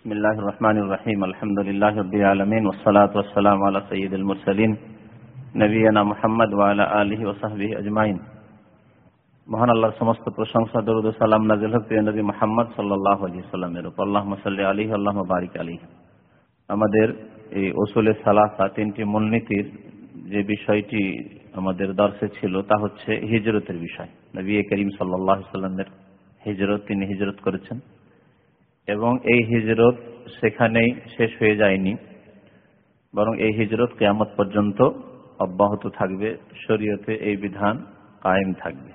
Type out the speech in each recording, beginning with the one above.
بسم الله الرحمن الرحيم الحمد لله رب العالمين والصلاة والسلام على سيد المرسلين নবীনা মোহাম্মদ ওয়ালা আলহি ওসাহবি আজমাইন মহান আল্লাহর সমস্ত প্রশংসা দরুদ সালাম নাজিল হক প্রিয় নবী মোহাম্মদ সাল্লাহ আলী সাল্লামের উপর আল্লাহ সাল্লি আলী আল্লাহ বারিক আলী আমাদের এই ওসুলে সালাসা তিনটি মূলনীতির যে বিষয়টি আমাদের দর্শে ছিল তা হচ্ছে হিজরতের বিষয় নবী করিম সাল্লাহ সাল্লামের হিজরত তিনি হিজরত করেছেন এবং এই হিজরত সেখানেই শেষ হয়ে যায়নি। বরং এই হিজরত কেয়ামত পর্যন্ত অব্যাহত থাকবে, শরীয়তে এই বিধান কায়েম থাকবে।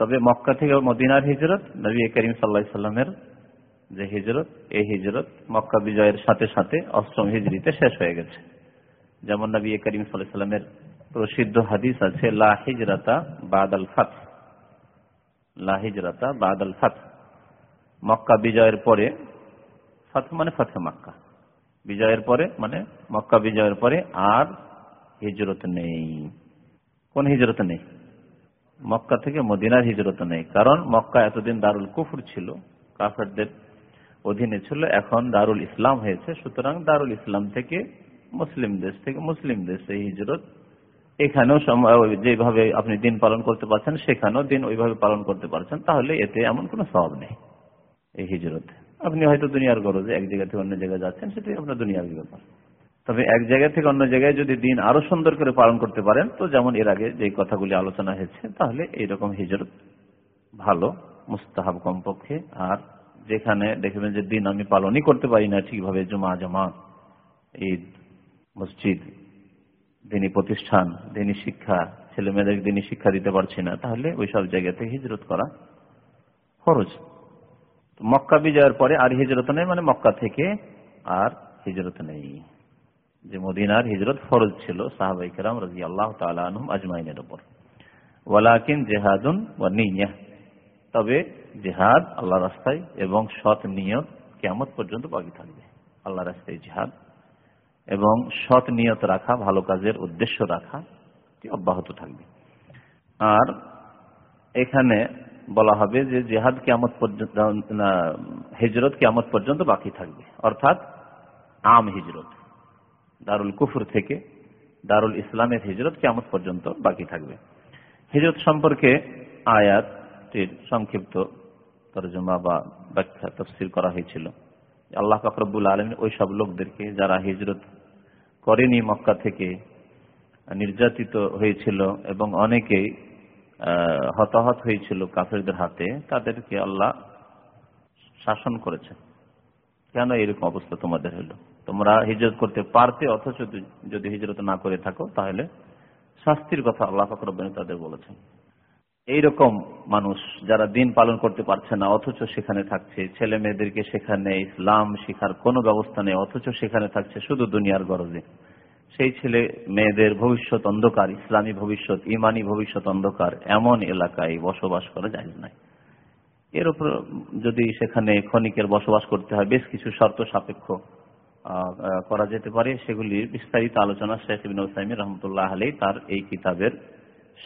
তবে মক্কা থেকে মদিনার হিজরত, নবী করিম সাল্লাহ সাল্লামের যে হিজরত, এই হিজরত মক্কা বিজয়ের সাথে সাথে অষ্টম হিজড়িতে শেষ হয়ে গেছে। যেমন নবী করিম সাল্লাহ সাল্লামের প্রসিদ্ধ হাদিস আছে, লা হিজরাতা বাদ আল ফাত লা হিজরাতা বাদ আল ফাত মক্কা বিজয়ের পরে মানে ফাতে মক্কা। বিজয়ের পরে মানে মক্কা বিজয়ের পরে আর হিজরত নেই। কোন হিজরত নেই? মক্কা থেকে মদিনার হিজরত নেই। কারণ মক্কা এতদিন দারুল কুফুর ছিল, কাফেরদের অধীনে ছিল, এখন দারুল ইসলাম হয়েছে। সুতরাং দারুল ইসলাম থেকে মুসলিম দেশ থেকে মুসলিম দেশে হিজরত, এখানেও যেভাবে আপনি দিন পালন করতে পারছেন, সেখানেও দিন ওইভাবে পালন করতে পারছেন, তাহলে এতে এমন কোনো স্বভাব নেই। এই হিজরতে। আপনি হয়তো দুনিয়ার গরজে এক জায়গা থেকে অন্য জায়গায় যাচ্ছেন, সেটাই আপনার দুনিয়ার ব্যাপার। তবে এক জায়গা থেকে অন্য জায়গায় যদি দিন আরও সুন্দর করে পালন করতে পারেন, তো যেমন এর আগে যে কথাগুলি আলোচনা হয়েছে, তাহলে এইরকম হিজরত ভালো, মুস্তাহাব কমপক্ষে। আর যেখানে দেখবেন যে দিন আমি পালনই করতে পারি না ঠিকভাবে, জমা জমা ঈদ, মসজিদ, দিনী প্রতিষ্ঠান, দিনী শিক্ষা ছেলে মেয়েদের দিনী শিক্ষা দিতে পারছি না, তাহলে ওই সব জায়গাতে হিজরত করা খরচ মক্কা বিজয়ের পরে আর হিজরত নেই মানে মক্কা থেকে আর হিজরত নেই। যে মদিনার হিজরত ফরজ ছিল সাহাবাই কেরাম রাজি আল্লাহ তালুম আজমাইনের উপর। ওয়ালাকিন জেহাদুন ওয়া নিয়া তবে জেহাদ আল্লাহ রাস্তায় এবং সৎ নিয়ত কেমত পর্যন্ত বাকি থাকবে। আল্লাহ রাস্তায় জেহাদ এবং সৎ নিয়ত রাখা, ভালো কাজের উদ্দেশ্য রাখা অব্যাহত থাকবে। আর এখানে বলা হবে যে জেহাদ কেমত পর্যন্ত হিজরত কেমত পর্যন্ত বাকি থাকবে। অর্থাৎ আম হিজরত। দারুল কুফুর থেকে দারুল ইসলামের হিজরত কেমন পর্যন্ত বাকি থাকবে। হিজরত সম্পর্কে আয়াতটির সংক্ষিপ্ত তর্জমা বা ব্যাখ্যা তফসিল করা হয়েছিল। আল্লাহ ফাকরবুল আলম ওই সব লোকদেরকে যারা হিজরত করেনি মক্কা থেকে নির্যাতিত হয়েছিল এবং অনেকেই হতাহত হয়েছিল কাফেরদের হাতে, তাদেরকে আল্লাহ শাসন করেছেন। কেন এরকম অবস্থা তোমাদের হলো? তোমরা হিজরত করতে পারতে, অথচ যদি হিজরত না করে থাকো, তাহলে শাস্তির কথা আল্লাহ ফকরবেন তাদের বলেছেন। এইরকম মানুষ যারা দিন পালন করতে পারছে না, অথচ সেখানে থাকছে। ছেলে মেয়েদেরকে সেখানে ইসলাম শিখার কোনো ব্যবস্থা নেই, অথচ সেখানে থাকছে শুধু দুনিয়ার গরজে। সেই ছেলে মেয়েদের ভবিষ্যৎ অন্ধকার, ইসলামী ভবিষ্যৎ, ইমানি ভবিষ্যৎ অন্ধকার এমন এলাকায় বসবাস করা যায় নাই। এর উপর যদি সেখানে ক্ষণিকের বসবাস করতে হয়, বেশ কিছু শর্ত সাপেক্ষ করা যেতে পারে। সেগুলির বিস্তারিত আলোচনা শেখ ইবিন রহমতুল্লাহ আলী তার এই কিতাবের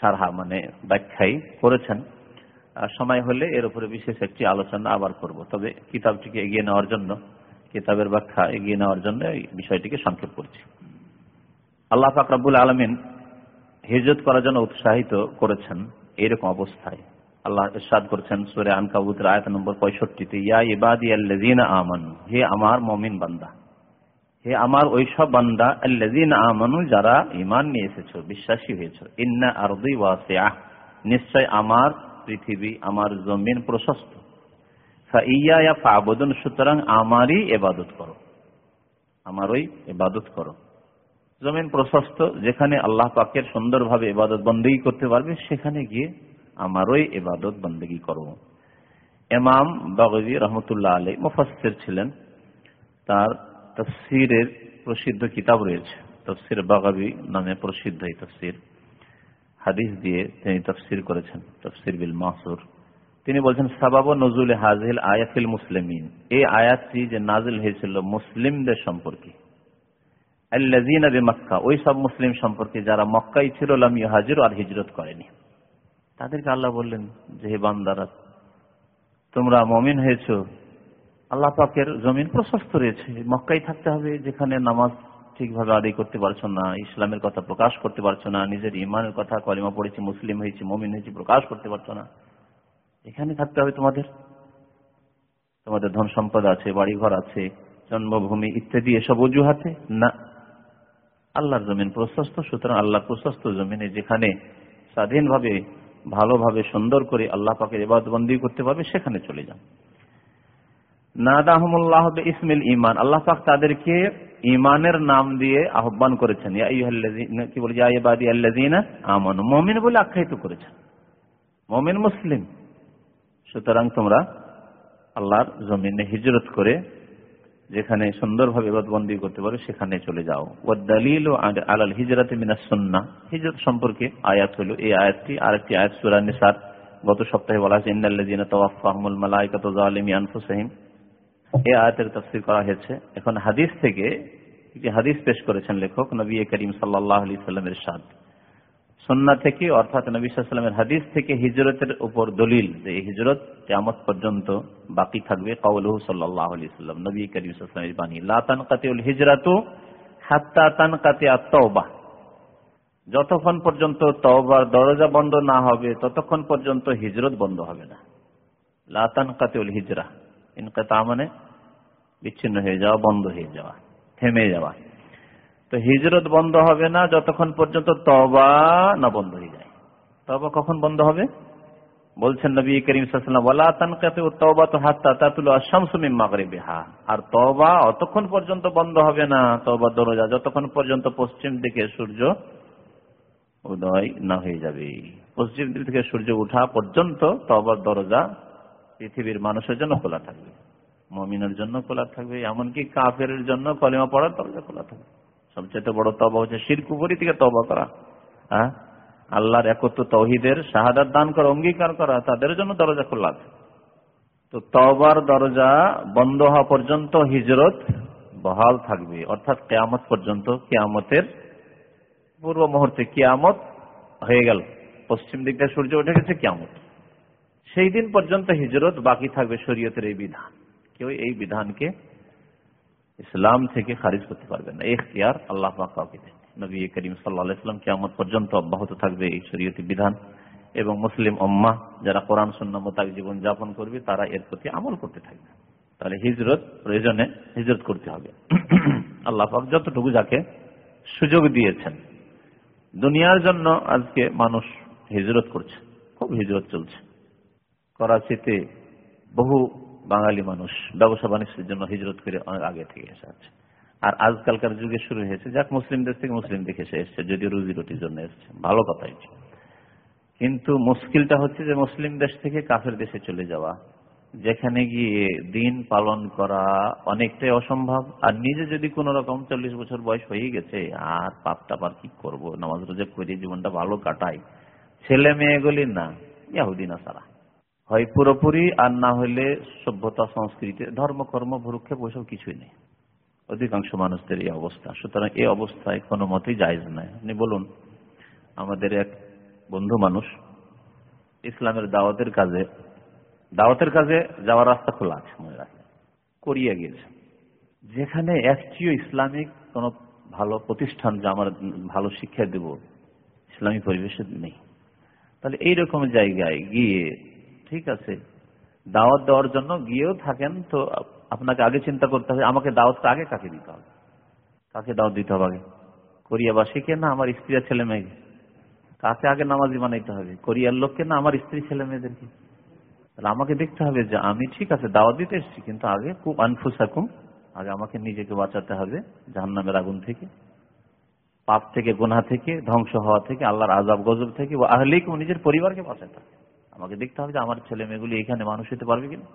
সারহা মানে ব্যাখ্যাই করেছেন। সময় হলে এর উপরে বিশেষ একটি আলোচনা আবার করব। তবে কিতাবটিকে এগিয়ে নেওয়ার জন্য, কিতাবের ব্যাখ্যা এগিয়ে নেওয়ার জন্য এই বিষয়টিকে সংক্ষেপ করছি। আল্লাহ ফাকরাবুল আলমিন হিজরত করার জন্য উৎসাহিত করেছেন এরকম অবস্থায়। আল্লাহ ইরশাদ করেছেন সুরে আনকাবুতের আয়াত নম্বর পঁয়ষট্টিতে, ইয়া ইবাদি আল্লাযিনা আমানু হে আমার মমিন বান্দা। হে আমার ওইসব বান্দা, আল্লাযিনা আমানু যারা ঈমান নিয়ে এসেছ, বিশ্বাসী হয়েছো। ইন্না আরদি নিশ্চয় আমার পৃথিবী, আমার জমিন প্রশস্ত। ইয়া ফাইয়া ফাবুদুন সুতরাং আমারই ইবাদত করো। আমারই ইবাদত করো। জমিন প্রশস্ত, যেখানে আল্লাহ পাকের সুন্দরভাবে ইবাদত বন্দেগী করতে পারবে, সেখানে গিয়ে আমারই ইবাদত বন্দেগী করো এমাম বাগজি রহমতুল্লাহ আলী মুফাসসির ছিলেন। তার তফসিরের প্রসিদ্ধ কিতাব রয়েছে। তফসির বাগাবি নামে প্রসিদ্ধ এই তফসির। হাদিস দিয়ে তিনি তফসির করেছেন, তফসির বিল মাসুর। তিনি বলছেন, সাবাব নজুল হাজিল আয়াফিল মুসলিমিন। এই আয়াতটি যে নাজিল হয়েছিল মুসলিমদের সম্পর্কে। আল্লাজিনা ওই সব মুসলিম সম্পর্কে যারা মক্কাই ছিল, লাম হাজির আর হিজরত করেনি। তাদেরকে আল্লাহ বললেন যে হে বান্দারা, তোমরা মমিন হয়েছ। আল্লাহ পাকের জমিন প্রশস্ত রয়েছে। মক্কাই থাকতে হবে, যেখানে নামাজ ঠিকভাবে আদায় করতে পারছ না, ইসলামের কথা প্রকাশ করতে পারছ না, নিজের ইমানের কথা কলিমা পড়েছি, মুসলিম হয়েছি, মমিন হয়েছি, প্রকাশ করতে পারছ না। এখানে থাকতে হবে তোমাদের। তোমাদের ধন সম্পদ আছে, বাড়িঘর আছে, জন্মভূমি ইত্যাদি এসব অজুহাতে না আল্লাহর জমিন প্রশস্ত, সুতরাং আল্লাহ প্রশস্ত জমিনে যেখানে স্বাধীনভাবে, ভালোভাবে, সুন্দর করে আল্লাহ পাকের এবাদবন্দি করতে পারবে, সেখানে চলে যান। ইসমিল ইমান আল্লাহ পাক তাদেরকে ইমানের নাম দিয়ে আহ্বান করেছেন কি বলি আমন। মমিন বলে আখ্যায়িত করেছেন। মমিন মুসলিম। সুতরাং তোমরা আল্লাহর জমিনে হিজরত করে যেখানে সুন্দরভাবে বন্দি করতে পারো, সেখানে চলে যাও। ও দলিল ও আলাল হিজরত মিনাসন্না হিজরত সম্পর্কে আয়াত হলো এই আয়াতটি। আরেকটি আয়াত সুরা নিসার। গত সপ্তাহে বলা হয়েছে ইন্দাল্লাযিনা তাওয়াফাহুমুল মালাইকাতু যালিমি আনফুসিহিম। এই আয়াতের তাফসীর করা হয়েছে। এখন হাদিস থেকে একটি হাদিস পেশ করেছেন লেখক নবী করিম সাল্লাল্লাহু আলাইহি সাল্লামের সাদ সন্না থেকে, অর্থাৎ নবী সাল্লামের হাদিস থেকে হিজরতের উপর দলিল যে হিজরত কেয়ামত পর্যন্ত বাকি থাকবে কাউলহু সাল্লাহ সাল্লাম নবী করিম সাল্লামের বাণী। লা তানকাতিউল হিজরাতু হাত্তা তানকাতি আত্তওবা যতক্ষণ পর্যন্ত তওবার দরজা বন্ধ না হবে, ততক্ষণ পর্যন্ত হিজরত বন্ধ হবে না। লা তানকাতিউল হিজরা। ইনকাতা মানে বিচ্ছিন্ন হয়ে যাওয়া, বন্ধ হয়ে যাওয়া, থেমে যাওয়া। তো হিজরত বন্ধ হবে না যতক্ষণ পর্যন্ত তবা না বন্ধ হয়ে যায়। তবা কখন বন্ধ হবে? বলছেন নবী করিম আর তবা অতক্ষণ পর্যন্ত বন্ধ হবে না তবা দরজা যতক্ষণ পর্যন্ত পশ্চিম দিকে সূর্য উদয় না হয়ে যাবে। পশ্চিম দিক থেকে সূর্য উঠা পর্যন্ত তবার দরজা পৃথিবীর মানুষের জন্য খোলা থাকবে। মমিনের জন্য খোলা থাকবে, এমনকি কাফের জন্য কলিমা পড়ার দরজা খোলা থাকবে। সবচেয়ে বড় তবা হচ্ছে শিরকুপুরি থেকে তবা করা। হ্যাঁ? আল্লাহর একত্র তহিদের শাহাদাত দান করা, অঙ্গীকার করা, তাদের জন্য দরজা খোলা আছে। তো তবার দরজা বন্ধ হওয়া পর্যন্ত হিজরত বহাল থাকবে। অর্থাৎ কেয়ামত পর্যন্ত, কেয়ামতের পূর্ব মুহূর্তে কেয়ামত হয়ে গেল। পশ্চিম দিক থেকে সূর্য উঠে গেছে, কেয়ামত। সেই দিন পর্যন্ত হিজরত বাকি থাকবে শরীয়তের এই বিধান। কেউ এই বিধানকে ইসলাম থেকে খারিজ করতে পারবেন না। এখতিয়ার আল্লাহ কাউকে দেন নবী করিম সাল্লাহাম কেমন পর্যন্ত অব্যাহত থাকবে এই শরীয়তি বিধান। এবং মুসলিম অম্মা যারা কোরআন শূন্য মোতাবেক জীবন যাপন করবে, তারা এর প্রতি আমল করতে থাকবে। তাহলে হিজরত প্রয়োজনে হিজরত করতে হবে। আল্লাহ যতটুকু যাকে সুযোগ দিয়েছেন, দুনিয়ার জন্য আজকে মানুষ হিজরত করছে, খুব হিজরত চলছে। করাচিতে বহু বাঙালি মানুষ, ব্যবসা বাণিজ্যের জন্য হিজরত করে অনেক আগে থেকে এসে আছে। আর আজকালকার যুগে শুরু হয়েছে, যাক মুসলিম দেশ থেকে মুসলিম দেখে এসে এসছে, যদিও রুজি রুটির জন্য এসছে, ভালো কথাই কিন্তু মুশকিলটা হচ্ছে যে মুসলিম দেশ থেকে কাফের দেশে চলে যাওয়া, যেখানে গিয়ে দিন পালন করা অনেকটাই অসম্ভব, আর নিজে যদি কোন রকম চল্লিশ বছর বয়স হয়ে গেছে, আর পাপটা পার কি করব? নামাজ রোজা করে জীবনটা ভালো কাটাই। ছেলে মেয়েগুলি না ইয়াহুদিনা সারা হয় পুরোপুরি আর না হলে সভ্যতা, সংস্কৃতি ধর্ম কর্ম ভরুক্ষেপ ওইসব কিছুই নেই। অধিকাংশ মানুষদের এই অবস্থা। সুতরাং এই অবস্থায় কোনো মতেই জায়জ নয়। আপনি বলুন, আমাদের এক বন্ধু মানুষ ইসলামের দাওয়াতের কাজে দাওয়াতের কাজে যাওয়ার রাস্তা খোলা আছে মনে রাখেন। করিয়া গিয়েছে। যেখানে একটিও ইসলামিক কোন ভালো প্রতিষ্ঠান যে আমার ভালো শিক্ষা দেব, ইসলামী পরিবেশে নেই। তাহলে এইরকম জায়গায় গিয়ে ঠিক আছে। দাওয়াত দেওয়ার জন্য গিয়েও থাকেন তো আপনাকে আগে চিন্তা করতে হবে, আমাকে দাওয়াতটা আগে কাকে দিতে হবে? কাকে দাওয়াত দিতে হবে আগে? কোরিয়াবাসীকে না আমার স্ত্রী আর ছেলে মেয়েকে কাকে আগে নামাজি বানাইতে হবে? কোরিয়ার লোককে না আমার স্ত্রী ছেলে মেয়েদেরকে? তাহলে আমাকে দেখতে হবে যে আমি ঠিক আছে, দাওয়াত দিতে এসেছি, কিন্তু আগে খুব আনফুসাকুম, আগে আমাকে নিজেকে বাঁচাতে হবে জাহান্নামের আগুন থেকে, পাপ থেকে গোনা থেকে, ধ্বংস হওয়া থেকে, আল্লাহর আজাব গজব থেকে ও আহলিকুম, নিজের পরিবারকে বাঁচাতে হবে। আমাকে দেখতে হবে যে আমার ছেলে মেয়েগুলি এখানে মানুষ হতে পারবে কিনা।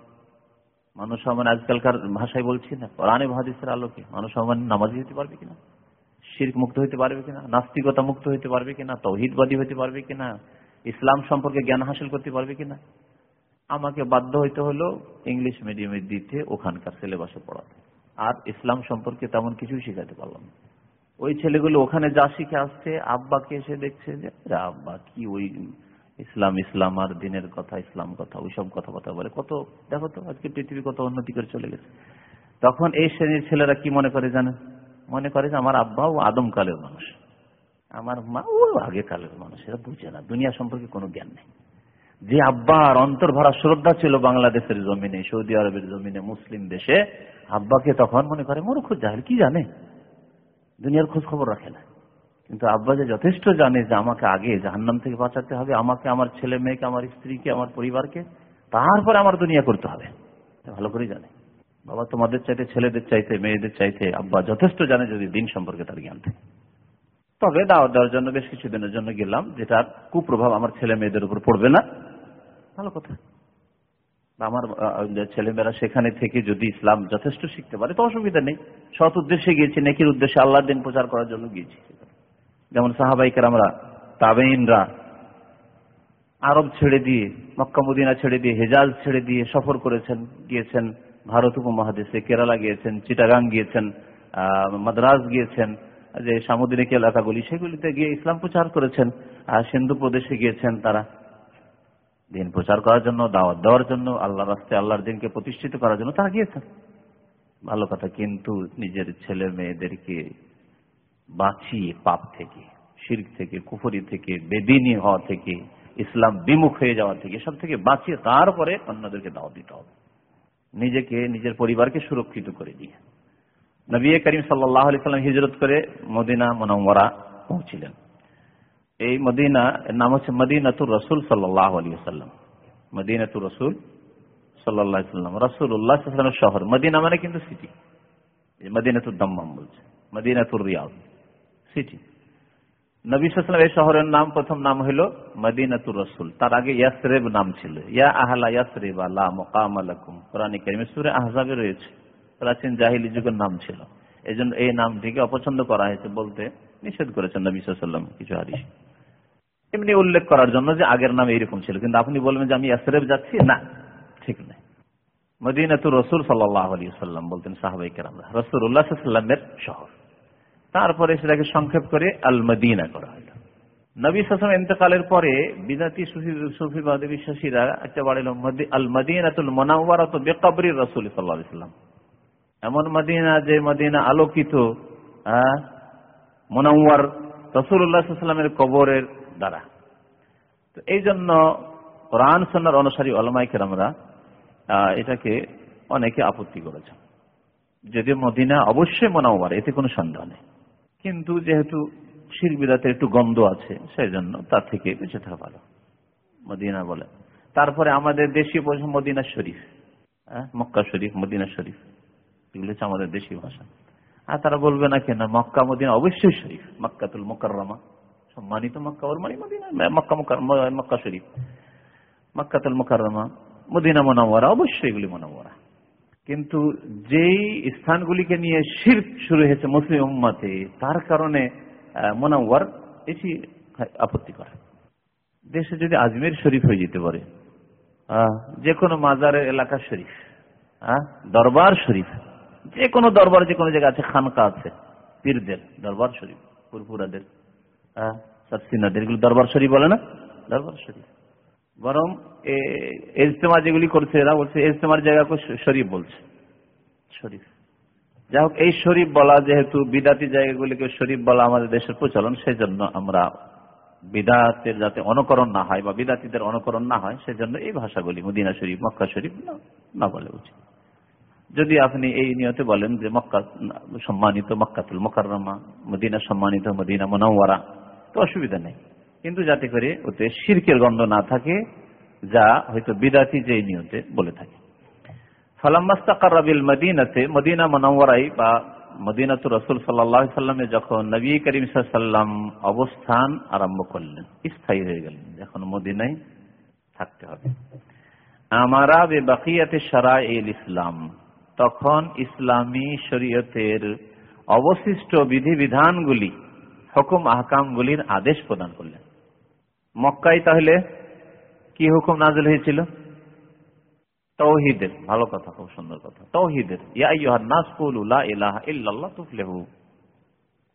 মানুষ সমান আজকালকার ভাষায় বলছি না, কোরআনে মহাদিসের আলোকে মানুষ সমান নামাজি হতে পারবে কিনা, শির্ক মুক্ত হতে পারবে কিনা, নাস্তিকতা মুক্ত হতে পারবে কিনা, তৌহিদবাদী হতে পারবে কিনা, ইসলাম সম্পর্কে জ্ঞান হাসিল করতে পারবে কিনা। আমাকে বাধ্য হইতে হলো ইংলিশ মিডিয়ামে দিতে, ওখানকার সিলেবাসে পড়াতে। আর ইসলাম সম্পর্কে তেমন কিছুই শেখাতে পারলাম ওই ছেলেগুলো ওখানে যা শিখে আসছে, আব্বাকে এসে দেখছে যে আব্বা, কি ওই ইসলাম ইসলাম আর দিনের কথা, ইসলাম কথা, ওইসব কথা কথা বলে। কত, দেখো তো, আজকে পৃথিবী কত উন্নতি করে চলে গেছে। তখন এই শ্রেণির ছেলেরা কি মনে করে জানেন মনে করে যে আমার আব্বা ও আদম কালের মানুষ। আমার মা ও আগে কালের মানুষ, এরা বুঝে না। দুনিয়া সম্পর্কে কোনো জ্ঞান নেই। যে আব্বার অন্তর ভরা শ্রদ্ধা ছিল বাংলাদেশের জমিনে, সৌদি আরবের জমিনে, মুসলিম দেশে, আব্বাকে তখন মনে করে, মূর্খ জাহেল, কি জানে? দুনিয়ার খোঁজ খবর রাখে না। কিন্তু আব্বা যে যথেষ্ট জানে যে আমাকে আগে জাহান্নাম থেকে বাঁচাতে হবে, আমাকে, আমার ছেলে মেয়েকে, আমার স্ত্রীকে, আমার পরিবারকে, তারপরে আমার দুনিয়া করতে হবে। ভালো করে জানে। বাবা তোমাদের চাইতে, ছেলেদের চাইতে, মেয়েদের চাইতে আব্বা যথেষ্ট জানে যদি দিন সম্পর্কে তার জ্ঞান থাকে। তবে দাওয়াত দেওয়ার জন্য বেশ কিছুদিনের জন্য গেলাম, যেটার কুপ্রভাব আমার ছেলে মেয়েদের উপর পড়বে না। ভালো কথা। আমার ছেলেমেয়েরা সেখানে থেকে যদি ইসলাম যথেষ্ট শিখতে পারে, তো অসুবিধা নেই। সৎ উদ্দেশ্যে গিয়েছি, নেকির উদ্দেশ্যে আল্লাহ দিন প্রচার করার জন্য গিয়েছি। যেমন সাহাবাইকার আমরা তাবেইনরা আরব ছেড়ে দিয়ে, মক্কা, মদিনা ছেড়ে দিয়ে, হেজাজ ছেড়ে দিয়ে সফর করেছেন, গিয়েছেন, ভারত উপমহাদেশে, কেরালা গিয়েছেন, চিটাগাং গিয়েছেন মাদ্রাজ গিয়েছেন, যে সামুদ্রিক এলাকাগুলি, সেগুলিতে গিয়ে ইসলাম প্রচার করেছেন, আর সিন্ধু প্রদেশে গিয়েছেন তারা। দিন প্রচার করার জন্য, দাওয়াত দেওয়ার জন্য আল্লাহ রাস্তায় আল্লাহর দিনকে প্রতিষ্ঠিত করার জন্য তারা গিয়েছেন। ভালো কথা, কিন্তু নিজের ছেলে মেয়েদেরকে বাঁচিয়ে পাপ থেকে, শির্ক থেকে, কুফরি থেকে, বেদিনী হওয়া থেকে, ইসলাম বিমুখ হয়ে যাওয়া থেকে সব থেকে বাঁচিয়ে তারপরে অন্যদেরকে দাওয়াত দিতে হবে। নিজেকে, নিজের পরিবারকে সুরক্ষিত করে দিয়ে। নবী করিম সাল্লাম হিজরত করে মদিনা মনমরা পৌঁছিলেন। এই মদিনা নাম হচ্ছে মদিনাতুর রসুল সাল্লাহ আলী সাল্লাম। মদিনাতুর রসুল সাল্লাহ সাল্লাম। রসুল উল্লাহ সাল্লামের শহর। মদিনা মানে কিন্তু সিটি মদিনাতুর দম্মাম বলছে। মদিনাতুর রিয়াদ। সিটি নবী সাল্লাম এই শহরের নাম, প্রথম নাম হইল মদিনাতুর রসুল। তার আগে ইয়াসরেব নাম ছিল। ইয়া আহলা ইয়াসরেব আল্লাহ মোকাম আলাকুম কোরআন কারিমে আহজাবে রয়েছে। প্রাচীন জাহিলি যুগের নাম ছিল। এই জন্য এই নামটিকে অপছন্দ করা হয়েছে বলতে নিষেধ করেছেন নবী সাল্লাম কিছু হারিস এমনি উল্লেখ করার জন্য যে আগের নাম এইরকম ছিল। কিন্তু আপনি বলবেন যে আমি ইয়াসরেব যাচ্ছি? না, ঠিক নাই। মদিনাতুর রসুল সাল্লাহ আলী সাল্লাম বলতেন সাহাবাই কেরামরা রসুল উল্লাহ সাল্লামের শহর। তারপরে সেটাকে সংক্ষেপ করে আল মদিনা করা হলো। নবী সাসম ইন্তকালের পরে বিদাতি সুফিবাদী বিশ্বাসীরা একটা বাড়িল আল মদিনাতুল মনাওয়ারাত বেকবরি রসুল সাল্লাহ সাল্লাম এমন মদিনা যে মদিনা আলোকিত মনাওয়ার রসুল্লাহামের কবরের দ্বারা। তো এই জন্য কোরআন সন্ন্যার অনুসারী অলমাই কেরামরা এটাকে অনেকে আপত্তি করেছেন। যদিও মদিনা অবশ্যই মনাওয়ার, এতে কোনো সন্দেহ নেই। কিন্তু যেহেতু শিরবিদাতে একটু গন্ধ আছে সেই জন্য তার থেকে বেঁচে থাকা ভালো। মদিনা বলে। তারপরে আমাদের দেশীয় ভাষা মদিনা শরীফ। হ্যাঁ? মক্কা শরীফ, মদিনা শরীফ। এগুলো হচ্ছে আমাদের দেশীয় ভাষা। আর তারা বলবে না কেন, মক্কা, মদিনা অবশ্যই শরীফ। মক্কাতুল মোকাররমা। সম্মানিত মক্কা ওর মানে মদিনা মক্কা মক্কা শরীফ। মক্কাতুল মোকাররমা, মদিনা মোনাওয়ারা, অবশ্যই এগুলি মোনাওয়ারা। কিন্তু যেই স্থানগুলিকে নিয়ে শির শুরু হয়েছে মুসলিম উম্মাতে, তার কারণে মোনাওয়ার এটি আপত্তি করে। দেশে যদি আজমের শরীফ হয়ে যেতে পারে যে কোনো মাজারের এলাকা শরীফ হ্যাঁ দরবার শরীফ যে কোনো দরবার যে কোনো জায়গায় আছে, খানকা আছে, পীরদের দরবার শরীফ পুরপুরাদের সাতসিনাদের, এগুলো দরবার শরীফ বলে না? দরবার শরীফ। বরং ইজতেমা যেগুলি করছে এরা বলছে ইজতেমার জায়গাকে শরীফ বলছে। শরীফ। যাই হোক, এই শরীফ বলা যেহেতু বিদাতি জায়গাগুলিকে শরীফ বলা আমাদের দেশের প্রচলন সেই জন্য আমরা বিদাতের যাতে অনুকরণ না হয় বা বিদাতিদের অনুকরণ না হয়, সেজন্য এই ভাষাগুলি, মদিনা শরীফ, মক্কা শরীফ না বলে উচিত। যদি আপনি এই নিয়তে বলেন যে মক্কা, সম্মানিত মক্কাতুল মোকাররমা, মদিনা সম্মানিত মদিনা মনোয়ারা তো অসুবিধা নেই। কিন্তু যাতে করে ওতে শিরকের গন্ধ না থাকে, যা হয়তো বিদাতি যে নিয়তে বলে থাকে। মদিনা সাল্লামে করলেন, স্থায়ী হয়ে গেলেন মদিনায় থাকতে হবে। সারা এল ইসলাম, তখন ইসলামী শরীয়তের অবশিষ্ট বিধিবিধানগুলি হুকুম আহকামগুলির আদেশ প্রদান করলেন। মক্কাই তাহলে কি হুকুম নাজল হয়েছিল? তৌহিদের। ভালো কথা, খুব সুন্দর কথা। তৌহিদের।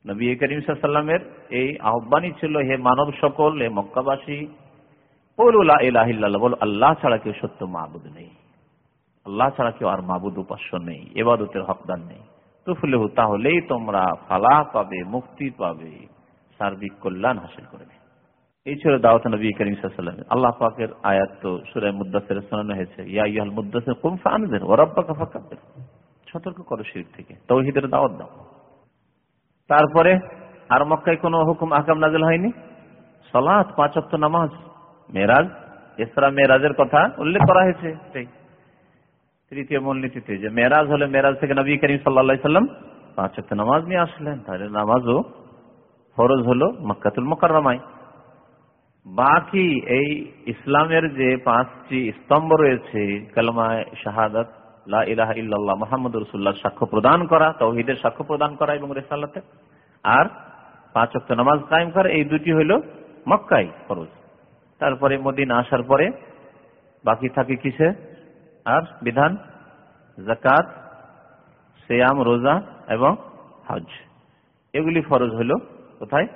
নবী করিম সাল্লামের এই আহ্বানই ছিল, হে মানব সকল, হে মক্কাবাসী আল্লাহ ছাড়া কেউ সত্য মাহবুদ নেই। আল্লাহ ছাড়া কেউ আর মাহবুদ উপাস্য নেই, এবাদতের হকদার নেই। তুফলেহু, তাহলেই তোমরা ফালাহ পাবে, মুক্তি পাবে, সার্বিক কল্যাণ হাসিল করবে। এই ছিল দাওয়াত নবী করিম সাল্লাম আল্লাহ পাকের আয়াত তো সুরায় মুদাসের শোনানো হয়েছে। ইয়া ইয়াল মুদাসের কুম ফানদের ওরাব্বাকা ফাকাব্বির। সতর্ক করো শির থেকে। তৌহিদের দাওয়াত দাও। তারপরে আর মক্কায় কোনো হুকুম আকাম নাজেল হয়নি? সলাৎ পাঁচ অক্ট নামাজ, মেরাজ এসরা মেরাজের কথা উল্লেখ করা হয়েছে। সেই তৃতীয় মূলনীতিতে যে মেরাজ হলে মেরাজ থেকে নবী করিম সাল্লা সাল্লাম পাঁচ অক্ট নামাজ নিয়ে আসলেন। তাহলে নামাজও ফরজ হলো মক্কাতুল মোকারমায় বাকি এই ইসলামের যে পাঁচটি স্তম্ভ রয়েছে, কালমায় শাহাদাত মোহাম্মদ রসুল্লাহ সাক্ষ্য প্রদান করা, তৌহিদের সাক্ষ্য প্রদান করা এবং রেসাল্লাতে আর পাঁচ অক্ট নামাজ কায়েম করা, এই দুটি হইল মক্কাই ফরজ। তারপরে মদিনা আসার পরে বাকি থাকে কিসে? আর বিধান জাকাত সেয়াম, রোজা এবং হজ এগুলি ফরজ হলো, কোথায়?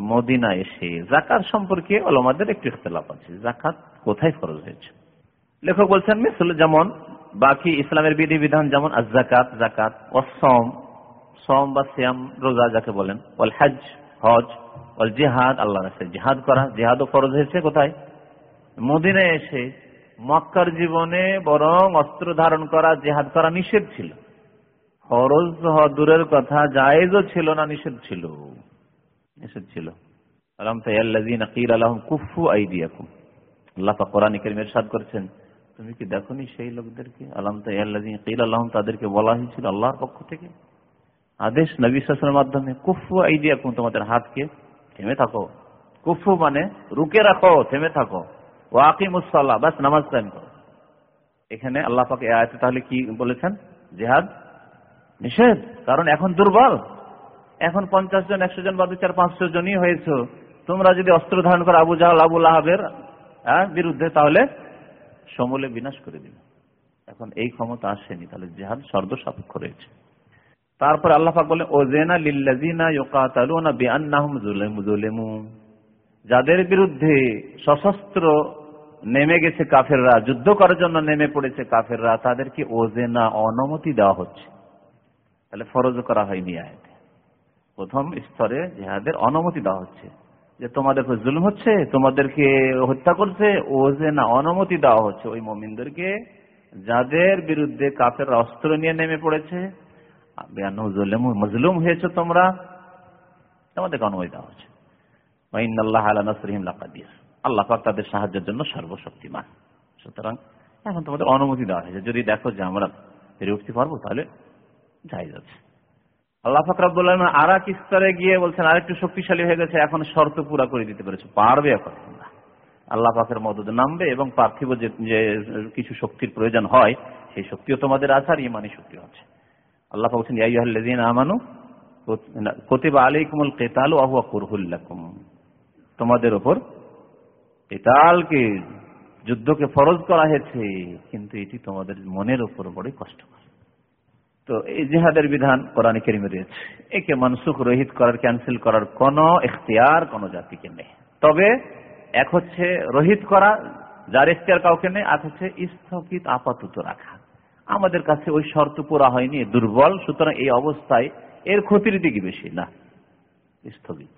মদিনা এসে জাকাত সম্পর্কে অলমাদের একটু ইখতলাফ আছে। জাকাত কোথায় ফরজ হয়েছে? লেখক বলছেন, মিসল যেমন বাকি ইসলামের বিধি বিধান যেমন জাকাত জাকাত অসম সম বা শ্যাম রোজা যাকে বলেন ওল হজ হজ ওল জেহাদ আল্লাহ জেহাদ করা, জেহাদও ফরজ হয়েছে কোথায়? মদিনায় এসে মক্কার জীবনে বরং অস্ত্র ধারণ করা, জেহাদ করা নিষেধ ছিল। ফরজ দূরের কথা, জায়েজও ছিল না, নিষেধ ছিল। নিষেধ ছিল আলম তাইয়াল্লাযীনা করেছেন, তুমি কি দেখোনি সেই লোকদেরকে? আলম তাইয়াল্লাযীনা লাহুম তাদেরকে বলা হয়েছিল আল্লাহর পক্ষ থেকে। আদেশ নবী সাল্লাল্লাহু মাধ্যমে কুফু আইদিয়াকুম, তোমাদের হাতকে থেমে থাকো। কুফু মানে রুকে রাখো, থেমে থাকো। ওয়াকিমুস সালাহ, বাস নামাজ কায়েম করো। এখানে আল্লাহ পাক তাহলে কি বলেছেন? জিহাদ নিষেধ, কারণ এখন দুর্বল। এখন পঞ্চাশ জন, একশো জন বা দু চার পাঁচশো জনই হয়েছ। তোমরা যদি অস্ত্র ধারণ করো আবু জাহাল আবুল আহাবের বিরুদ্ধে, তাহলে সমূলে বিনাশ করে দিবে। এখন এই ক্ষমতা আসেনি, তাহলে জেহাদ শর্দ সাপেক্ষ রয়েছে। তারপর আল্লাহ পাক বলেন ওজেনা লিল্লাজিনা ইউকাতালুনা বিআন্নাহুম যুলিমু যাদের বিরুদ্ধে সশস্ত্র নেমে গেছে কাফেররা, যুদ্ধ করার জন্য নেমে পড়েছে কাফেররা, তাদেরকে ওজেনা অনুমতি দেওয়া হচ্ছে। তাহলে ফরজ করা হয়নি আয়াতে। প্রথম স্তরে জেহাদের অনুমতি দেওয়া হচ্ছে। যে তোমাদের জুলুম হচ্ছে, তোমাদেরকে হত্যা করছে ও যে না অনুমতি দেওয়া হচ্ছে। ওই মমিনদেরকে যাদের বিরুদ্ধে কাফের অস্ত্র নিয়ে নেমে পড়েছে মজলুম হয়েছে তোমরা, তোমাদেরকে অনুমতি দেওয়া হচ্ছে। আল্লাহ তাদের সাহায্যের জন্য সর্বশক্তিমান। সুতরাং এখন তোমাদের অনুমতি দেওয়া হয়েছে। যদি দেখো যে আমরা ফিরে উঠতে পারব, তাহলে যাই যাচ্ছে আল্লাহ ফাকরাবুল্লাহ আর এক স্তরে গিয়ে বলছেন, আরেকটু শক্তিশালী হয়ে গেছে, এখন শর্ত পুরা করে দিতে পেরেছে। পারবে এখন আল্লাহ পাকের মদত নামবে এবং পার্থিব যে কিছু শক্তির প্রয়োজন হয়, সেই শক্তিও তোমাদের আছে আর ইমানি শক্তি হচ্ছে। আল্লাহ বলছেন ইয়াইহাল্লাযীন আমানু, কুতিবা আলাইকুমুল কিতালু ওয়া হুয়া কুরহুল লাকুম। তোমাদের উপর কিতালকে, যুদ্ধকে ফরজ করা হয়েছে, কিন্তু এটি তোমাদের মনের উপর বড় কষ্টকর তো এই জেহাদের বিধান কোরআন কেরিমে রয়েছে। একে মনসুখ রহিত করার ক্যান্সেল করার কোন এখতিয়ার কোন জাতিকে নেই। তবে এক হচ্ছে রহিত করা, যার এখতিয়ার কাউকে নেই, আর হচ্ছে স্থগিত আপাতত রাখা। আমাদের কাছে ওই শর্ত পুরা হয়নি, দুর্বল, সুতরাং এই অবস্থায় এর ক্ষতির দিকে বেশি। না, স্থগিত।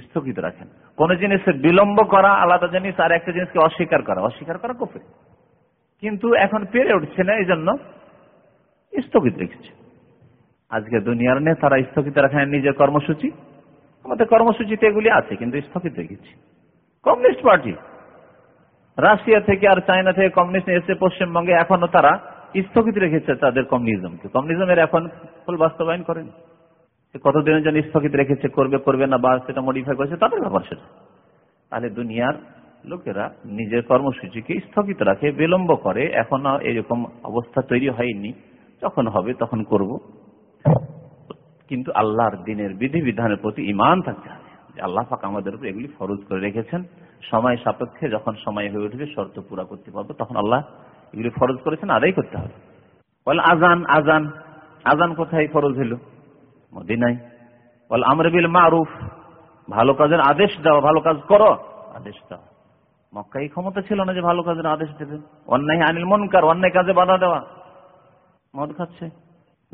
স্থগিত রাখেন। কোন জিনিসের বিলম্ব করা আলাদা জিনিস, আর একটা জিনিসকে অস্বীকার করা। অস্বীকার করা কফে কিন্তু এখন পেরে উঠছে না এই জন্য স্থগিত রেখেছে। আজকে দুনিয়ার নেতারা স্থগিত রাখেন নিজের কর্মসূচি। আমাদের কর্মসূচিতে এগুলি আছে, কিন্তু স্থগিত রেখেছি। কমিউনিস্ট পার্টি, রাশিয়া থেকে আর চায়না থেকে কমিউনিস্ট এসে পশ্চিমবঙ্গে এখনও তারা স্থগিত রেখেছে তাদের কমিউনিজমকে। কমিউনিজমের এখন ফুল বাস্তবায়ন করেন। কতদিনের জন্য স্থগিত রেখেছে, করবে করবে না, বা সেটা মডিফাই করেছে, তাদের ব্যাপার সেটা। তাহলে দুনিয়ার লোকেরা নিজের কর্মসূচিকে স্থগিত রাখে, বিলম্ব করে। এখনও এরকম অবস্থা তৈরি হয়নি। যখন হবে তখন করব। কিন্তু আল্লাহর দিনের বিধি বিধানের প্রতি ইমান থাকতে হবে। আল্লাহ পাক আমাদের উপর এগুলি ফরজ করে রেখেছেন। সময় সাপেক্ষে যখন সময় হয়ে উঠবে, শর্ত পুরা করতে পারব, তখন আল্লাহ এগুলি ফরজ করেছেন, আদায় করতে হবে। বল আজান আজান আজান কোথায় ফরজ হইল মদিনাই বল আমরবিল মারুফ, ভালো কাজের আদেশ দাও, ভালো কাজ করো, আদেশ দাও। মক্কাই ক্ষমতা ছিল না যে ভালো কাজের আদেশ দেবে। অন্যায় আনিল মনকার, অন্যায় কাজে বাধা দেওয়া। মদ খাচ্ছে,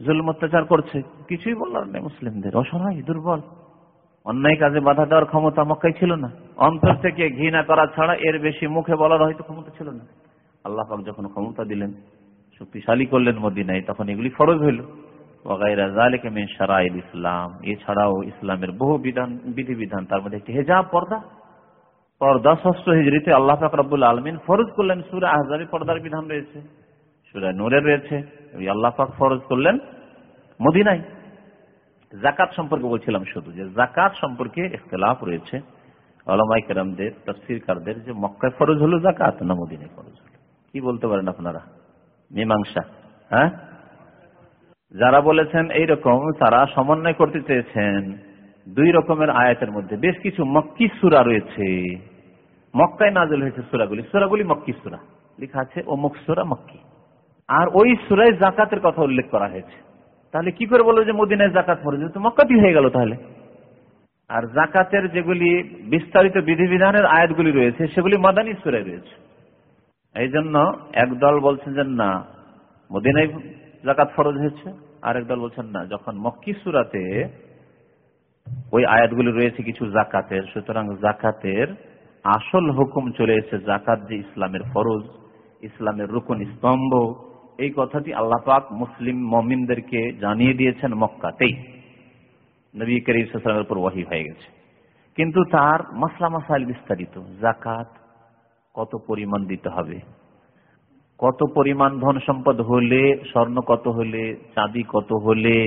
জুলম অত্যাচার করছে। কিছুই বললার নেই মুসলিমদের অসহায়, দুর্বল। অন্যায় কাজে বাধা দেওয়ার ক্ষমতা মক্কাই ছিল না। অন্তর থেকে ঘৃণা করা ছাড়া এর বেশি মুখে বলার হয়তো ক্ষমতা ছিল না। আল্লাহ পাক যখন ক্ষমতা দিলেন, শক্তিশালী করলেন মদিনায়, তখন এগুলি ফরজ হইল। ইসলাম। এছাড়াও ইসলামের বহু বিধান, বিধিবিধান, তার মধ্যে একটি হেজাব পর্দা। পর্দা ষষ্ঠ হিজড়িতে আল্লাহ ফাকরাবুল আলমিন ফরজ করলেন। সুরা আহজারি পর্দার বিধান রয়েছে। সুরা নূরের রয়েছে। ওই আল্লাহ পাক ফরজ করলেন মদিনায়। জাকাত সম্পর্কে বলছিলাম শুধু যে জাকাত সম্পর্কে ইখতলাফ রয়েছে। আলমাই কেরামদের, তফসিরকারদের যে মক্কায় ফরজ হলো জাকাত না মদিনায় ফরজ হলো। কি বলতে পারেন আপনারা? মীমাংসা হ্যাঁ? যারা বলেছেন এইরকম তারা সমন্বয় করতে চেয়েছেন। দুই রকমের আয়াতের মধ্যে বেশ কিছু মক্কি সুরা রয়েছে। মক্কায় নাজল হয়েছে সুরাগুলি। সুরাগুলি মক্কি সুরা। লেখা আছে ও মুখ সুরা মক্কি। আর ওই সুরায় জাকাতের কথা উল্লেখ করা হয়েছে। তাহলে কি করে বলো যে মদিনায় জাকাত ফরজ তো মক্কাতি হয়ে গেল তাহলে। আর জাকাতের যেগুলি বিস্তারিত বিধিবিধানের আয়াতগুলি রয়েছে, সেগুলি মাদানী সুরায় রয়েছে। এই জন্য একদল বলছেন যে, না, মদিনায় জাকাত ফরজ হয়েছে। আর একদল বলছেন, না, যখন মক্কি সুরাতে ওই আয়াতগুলি রয়েছে কিছু জাকাতের, সুতরাং জাকাতের আসল হুকুম চলে এসেছে, জাকাত যে ইসলামের ফরজ, ইসলামের রুকুন স্তম্ভ এই কথাটি আল্লাহ পাক মুসলিম মমিনদেরকে জানিয়ে দিয়েছেন মক্কাতেই। নবী করিমের উপর ওয়াহি হয়ে গেছে। কিন্তু তার মাসলা মাসাইল বিস্তারিত জাকাত কত পরিমাণ দিতে হবে, কত পরিমাণ ধন সম্পদ হলে, স্বর্ণ কত হলে, চাঁদি কত হলে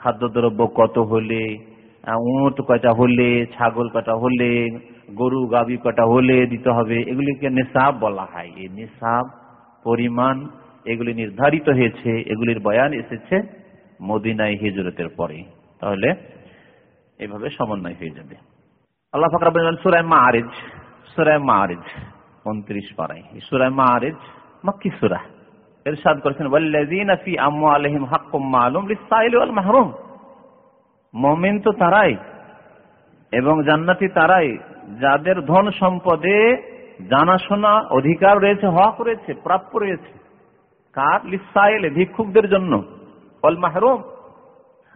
খাদ্যদ্রব্য কত হলে উঁট কটা হলে, ছাগল কটা হলে, গরু গাবি কটা হলে দিতে হবে, এগুলিকে নেশাব বলা হয়। এই নেশাব পরিমাণ এগুলি নির্ধারিত হয়েছে, এগুলির বয়ান এসেছে মদিনায় হিজরতের পরে। তাহলে এভাবে সমন্বয় হয়ে যাবে। আল্লাহ ফাকর সুরায় মারিজ সুরায় মারিজ উনত্রিশ পারাই সুরায় মারিজ মক্কি সুরা। এরশাদ করেছেন, ওয়াল্লাযীনা ফি আমওয়ালিহিম হাক্কুম মালুম লিস-সাইল ওয়াল মাহরুম মুমিন তো তারাই, এবং জান্নাতি তারাই, যাদের ধন সম্পদে জানাশোনা অধিকার রয়েছে, হক রয়েছে, প্রাপ্য রয়েছে। কার? লিসাইলে, ভিক্ষুকদের জন্য। অল মাহরুম।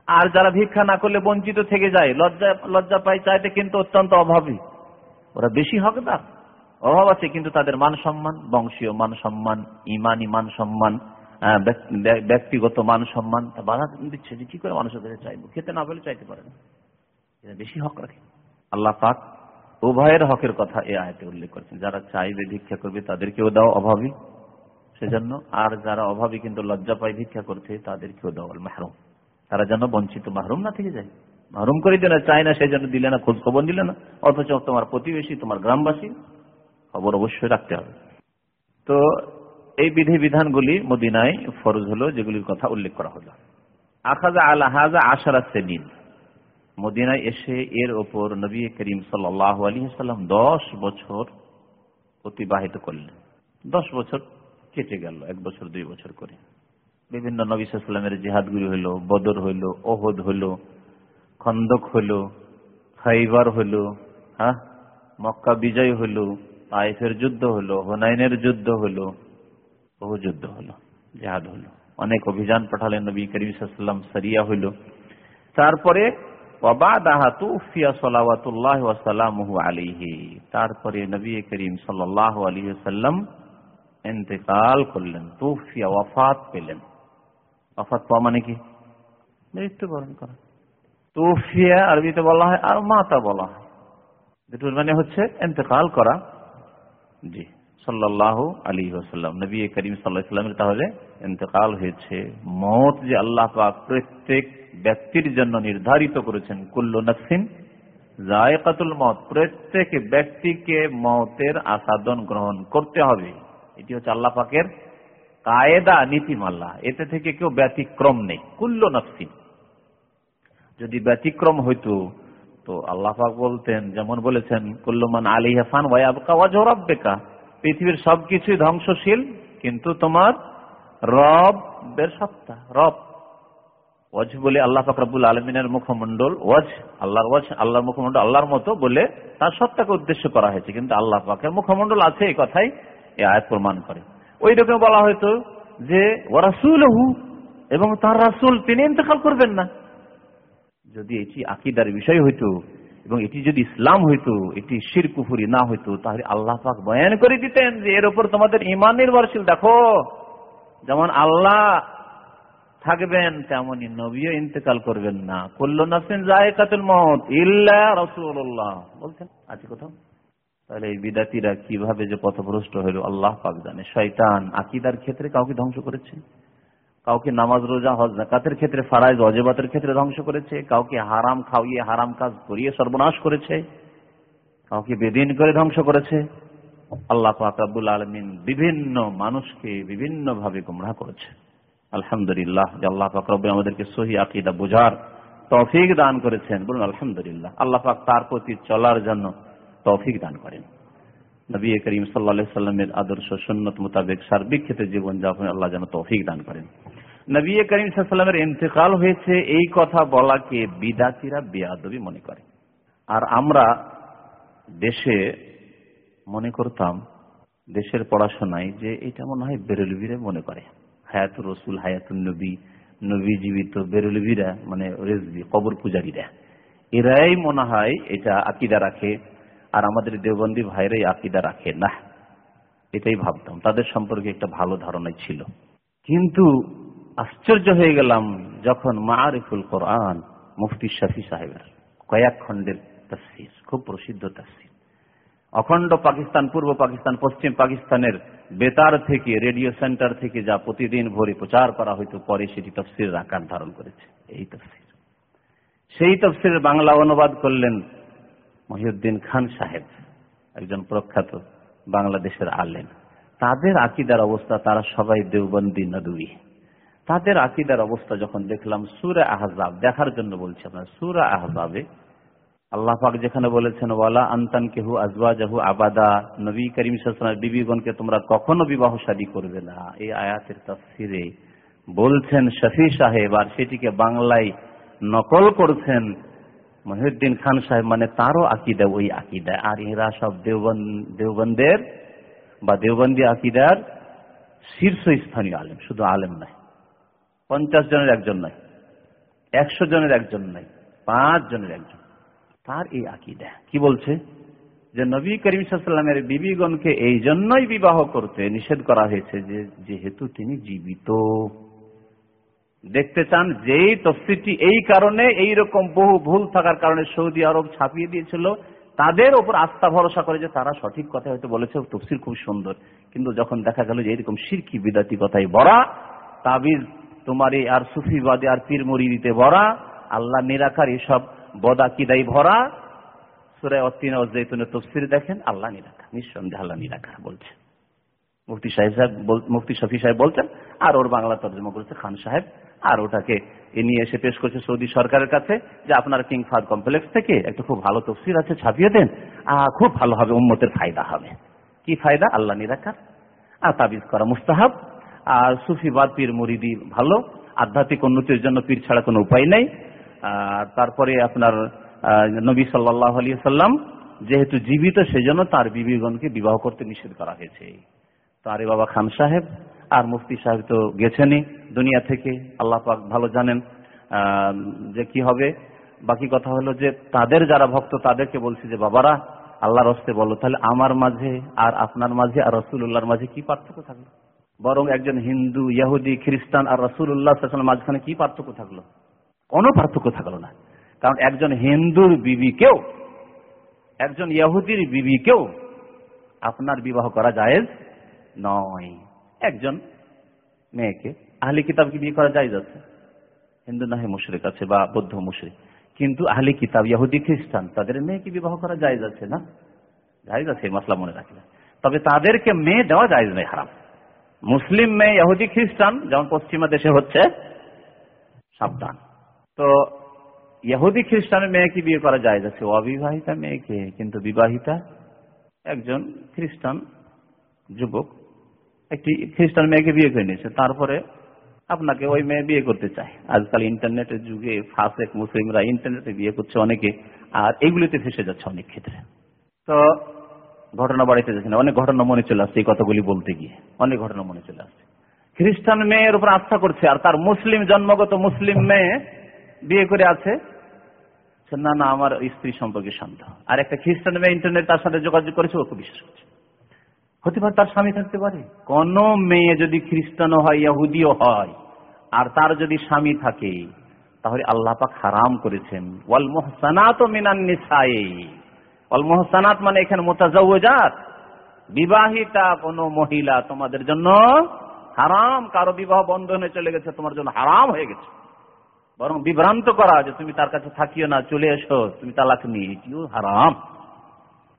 আর যারা ভিক্ষা না করলে বঞ্চিত থেকে যায়, লজ্জা লজ্জা পায়, চাইতে কিন্তু অত্যন্ত অভাবী। ওরা বেশি হকদার। অভাব আছে, কিন্তু তাদের মান সম্মান, বংশীয় মান সম্মান, ইমানি মান সম্মান ব্যক্তিগত মান সম্মান, তা বাধা দিচ্ছে। যে কি করে মানুষের কাছে চাইব? খেতে না বলে চাইতে পারে না। বেশি হক রাখে। আল্লাহ পাক উভয়ের হকের কথা এ আয়তে উল্লেখ করেছেন। যারা চাইবে, ভিক্ষা করবে, তাদেরকেও দাও অভাবী। সেজন্য আর যারা অভাবী কিন্তু লজ্জা পায়, ভিক্ষা করছে, তাদেরকেও দাও মাহরুম। তারা যেন বঞ্চিত, মাহরুম না থেকে যায়। মাহরুম করে দিলে চায় না সেই জন্য দিলে না, খোঁজ খবর দিলে না। অথচ তোমার প্রতিবেশী, তোমার গ্রামবাসী, খবর অবশ্যই রাখতে হবে। তো এই বিধি বিধানগুলি মদিনায় ফরজ হলো, যেগুলির কথা উল্লেখ করা হলো। আখাজা আলাহাজা আশারা সেদিন মদিনায় এসে এর ওপর নবী করিম সাল্লাহ আলী সাল্লাম দশ বছর অতিবাহিত করলেন। দশ বছর কেটে গেল এক বছর, দুই বছর করে। বিভিন্ন নবী সাল্লামের জেহাদগুলি হইল বদর হইল ওহদ হইল খন্দক হইল খাইবার হইল হ্যাঁ? মক্কা বিজয় হইল তাইফের যুদ্ধ হলো, হোনাইনের যুদ্ধ হলো, বহু যুদ্ধ হলো, জেহাদ হলো। অনেক অভিযান পাঠালেন নবী করিম সাল্লাম সারিয়া হইল তারপরে তারপরে নবী করিম সাল্লাহ আলী সাল্লাম এতেকাল করলেন, তুফিয়া, ওয়াফাত পেলেন। ওয়াফাত পাওয়া মানে কি? মৃত্যুবরণ করা। তুফিয়া আরবিতে বলা হয় আর মাতা বলা হয়। দুটোর মানে হচ্ছে এতেকাল করা। জি সাল্লাহ আলী ওসাল্লাম নবী করিম সাল্লাহামের তাহলে ইন্তকাল হয়েছে। মত যে আল্লাহ পাক প্রত্যেক ব্যক্তির জন্য নির্ধারিত করেছেন, কুল্লু নফসিন জায়কাতুল মত প্রত্যেক ব্যক্তিকে মতের আসাদন গ্রহণ করতে হবে। এটি হচ্ছে আল্লাহ পাকের কায়দা নীতিমাল্লা এতে থেকে কেউ ব্যতিক্রম নেই। কুল্ল নফসিন। যদি ব্যতিক্রম হইতো, তো আল্লাহ পাক বলতেন, যেমন বলেছেন কুল্লমান আলী হাফান ওয়াজরাব্বেকা পৃথিবীর সবকিছুই ধ্বংসশীল, কিন্তু তোমার রবের সত্তা, রব। ওয়াজ বলে আল্লাহ ফাকরাবুল আলমিনের মুখমন্ডল ওয়াজ আল্লাহর ওয়াজ আল্লাহর মুখমন্ডল আল্লাহর মতো বলে তার সত্তাকে উদ্দেশ্য করা হয়েছে। কিন্তু আল্লাহ পাকের মুখমন্ডল আছে এই কথাই। এই আয়াত প্রমাণ করে। ওই রকম বলা হয়তো যে ওরাসুল হু এবং তার রাসুল, তিনি ইন্তকাল করবেন না। যদি এটি আকিদার বিষয় হইতো এবং এটি যদি ইসলাম হইতো, এটি শির কুফুরি না হইতো, তাহলে আল্লাহ পাক বয়ান করে দিতেন যে, এর উপর তোমাদের ইমান নির্ভরশীল, দেখো। যেমন আল্লাহ থাকবেন তেমনই নবীও ইন্তেকাল করবেন না। করল নাসিন জায়কাতুল মত ইল্লা রসুল্লাহ বলছেন আছে কোথাও? তাহলে এই বিদাতিরা কীভাবে যে পথভ্রষ্ট হইল আল্লাহ পাক জানে। শয়তান আকিদার ক্ষেত্রে কাউকে ধ্বংস করেছে। কাউকে নামাজ, রোজা, হজ জাকাতের ক্ষেত্রে, ফারাইজ অজেবাতের ক্ষেত্রে ধ্বংস করেছে। কাউকে হারাম খাওয়িয়ে, হারাম কাজ করিয়ে সর্বনাশ করেছে। কাউকে বেদিন করে ধ্বংস করেছে। আল্লাহ পাক আব্বুল আলমিন বিভিন্ন মানুষকে বিভিন্ন ভাবে গুমরাহ করেছে। আলহামদুলিল্লাহ যে আল্লাহ পাক রব্বি আমাদেরকে সহি আকিদা বোঝার তফিক দান করেছেন। বলুন, আলহামদুলিল্লাহ। আল্লাহ পাক তার প্রতি চলার জন্য তৌফিক দান করেন। নবী করিম সাল্লা সাল্লামের আদর্শ সন্ন্যত মোতাবেক সার্বিক ক্ষেত্রে জীবন যাপন আল্লাহ যেন তৌফিক দান করেন। নবী করিম সাল্লামের ইন্তেকাল হয়েছে, এই কথা বলাকে বিদাতিরা বেয়াদবি মনে করে। আর আমরা দেশে মনে করতাম, দেশের পড়াশোনায় যে এটা মনে হয় বেরলবিরে মনে করে। হায়াতুর রসুল হায়াতুল নবী নবী জীবিত বেরলবিরা মানে রেজবি, কবর পূজারীরা। এরাই মনে হয় এটা আকিদা রাখে। আমাদের দেওবন্দি ভাইরাই আকিদা রাখে। না এটাই ভাবতাম। তাদের সম্পর্কে একটা ভালো ধারণাই ছিল। কিন্তু আশ্চর্য হয়ে গেলাম যখন মারিফুল কোরআন, মুফতি শাফি সাহেবের কয়েক খণ্ডের তফসির, খুব প্রসিদ্ধ তফসির। অখণ্ড পাকিস্তান, পূর্ব পাকিস্তান, পশ্চিম পাকিস্তানের বেতার থেকে, রেডিও সেন্টার থেকে যা প্রতিদিন ভোরে প্রচার করা হইতো, পরে সেটি তফসির আকার ধারণ করেছে। এই তফসির। সেই তফসিরের বাংলা অনুবাদ করলেন মহিউদ্দিন খান সাহেব, একজন প্রখ্যাত বাংলাদেশের আলেন তাদের আকিদার অবস্থা, তারা সবাই দেওবন্দি নদুই তাদের আকিদার অবস্থা যখন দেখলাম, সুরা আহজাব, দেখার জন্য বলছি আপনার, সুরা আহজাবে, আল্লাহ পাক যেখানে বলেছেন, ওয়ালা আন্তান কেহু আজওয়া জাহু আবাদা নবী করিম সাল্লামের বিবিগণকে তোমরা কখনো বিবাহ শাদী করবে না। এই আয়াতের তফসিরে বলছেন শফি সাহেব, আর সেটিকে বাংলায় নকল করছেন মহিউদ্দিন খান সাহেব মানে তারও আকিদা, ওই আকিদা। আর এরা সব দেওবন্দ, দেওবন্দের বা দেওবন্দি আকিদার শীর্ষস্থানীয় আলেম, শুধু আলেম নয়। পঞ্চাশ জনের একজন নয়, একশো জনের একজন নয়, পাঁচ জনের একজন। তার এই আকিদা। কি বলছে? যে নবী করিম সাল্লামের বিবিগণকে এই জন্যই বিবাহ করতে নিষেধ করা হয়েছে যে, যেহেতু তিনি জীবিত। দেখতে চান যেই তফসিরটি এই কারণে এই রকম বহু ভুল থাকার কারণে সৌদি আরব ছাপিয়ে দিয়েছিল, তাদের ওপর আস্থা ভরসা করে যে তারা সঠিক কথা হয়তো বলেছে তফসির খুব সুন্দর। কিন্তু যখন দেখা গেল যে এরকম সিরকি বিদাতি কথাই বড়া তাবিজ তোমার এই আর সুফিবাদী আর পীর দিতে ভরা আল্লাহ নিরাকার এসব বদাকিদাই ভরা। সুরায় তফসির দেখেন, আল্লাহ নিরাকার, নিঃসন্দেহ আল্লাহ নিরাকার বলছে। মুফতি সাহেব মুফতি শফি সাহেব বলছেন, আর ওর বাংলা তর্জমা করেছে খান সাহেব। আর ওটাকে এ নিয়ে এসে পেশ করছে সৌদি সরকারের কাছে যে আপনার কিং ফাদ কমপ্লেক্স থেকে একটা খুব ভালো তফসির আছে, ছাপিয়ে দেন। খুব ভালো হবে, উম্মতের ফায়দা হবে। কি ফায়দা? আল্লাহ নিরাকার। আর তাবিজ করা মুস্তাহাব। আর সুফিবাদ পীর মুরিদি ভালো। আধ্যাত্মিক উন্নতির জন্য পীর ছাড়া কোনো উপায় নেই। আর তারপরে আপনার নবী সাল্লাহ আলী সাল্লাম যেহেতু জীবিত, সেজন্য তার বিবিগণকে বিবাহ করতে নিষেধ করা হয়েছে। তারে বাবা খান সাহেব আর মুফতি সাহেব তো গেছেনই দুনিয়া থেকে, আল্লাহ পাক ভালো জানেন যে কি হবে। বাকি কথা হলো যে তাদের যারা ভক্ত, তাদেরকে বলছি যে, বাবারা, আল্লাহর রস্তে বলো, তাহলে আমার মাঝে আর আপনার মাঝে আর রসুল্লাহর মাঝে কি পার্থক্য থাকল? বরং একজন হিন্দু, ইহুদি, খ্রিস্টান আর রসুল্লাহ মাঝখানে কি পার্থক্য থাকল? কোনো পার্থক্য থাকল না। কারণ একজন হিন্দুর বিবিকেও একজন ইহুদির বিবিকেও আপনার বিবাহ করা যায় নয়। একজন মেয়েকে, আহলি কিতাবকে বিয়ে করা যায় যাচ্ছে হিন্দু নাহে মুশরিক আছে বা বৌদ্ধ মুশরিক। কিন্তু আহলি কিতাব ইহুদি খ্রিস্টান, তাদের মেয়েকে বিবাহ করা যায় যাচ্ছে না? যায় যাচ্ছে মশলা মনে রাখলে। তবে তাদেরকে মেয়ে দেওয়া যায় নাই হারাম। মুসলিম মেয়ে ইহুদি খ্রিস্টান, যেমন পশ্চিমা দেশে হচ্ছে, সাবধান। তো ইহুদি খ্রিস্টানের মেয়েকে বিয়ে করা যায় যাচ্ছে অবিবাহিতা মেয়েকে, কিন্তু বিবাহিতা একজন খ্রিস্টান যুবক একটি খ্রিস্টান মেয়েকে বিয়ে করে নিয়েছে। তারপরে আপনাকে ওই মেয়ে বিয়ে করতে চায়। আজকাল ইন্টারনেটের যুগে ফাঁসেক, মুসলিমরা ইন্টারনেটে বিয়ে করছে অনেকে, আর এগুলিতে ফেসে যাচ্ছে অনেক ক্ষেত্রে। তো ঘটনা বাড়িতে যাচ্ছে না। অনেক ঘটনা মনে চলে আসছে এই কথাগুলি বলতে গিয়ে। অনেক ঘটনা মনে চলে আসছে। খ্রিস্টান মেয়ের উপর আস্থা করছে, আর তার মুসলিম জন্মগত মুসলিম মেয়ে বিয়ে করে আছে। না না, আমার স্ত্রী সম্পর্কে শান্ত। আর একটা খ্রিস্টান মেয়ে ইন্টারনেট তার সাথে যোগাযোগ করেছে ওকে বিশ্বাস করছে। হতে পারে তার স্বামী থাকতে পারে? কোন মেয়ে যদি খ্রিস্টানও হয় ইহুদিও হয়, আর তার যদি স্বামী থাকে, তাহলে আল্লাহ পাক হারাম করেছেন। ওয়াল মোহসানাত মিনান নিসাই। ওয়াল মোহসানাত মানে এখানে মোতাজাওয়াজাত। বিবাহিতা কোন মহিলা তোমাদের জন্য হারাম, কারও বিবাহ বন্ধ হয়ে চলে গেছে, তোমার জন্য হারাম হয়ে গেছে। বরং বিভ্রান্ত করা যে তুমি তার কাছে থাকিও না, চলে এসো, তুমি তালাক নিয়ে হারাম।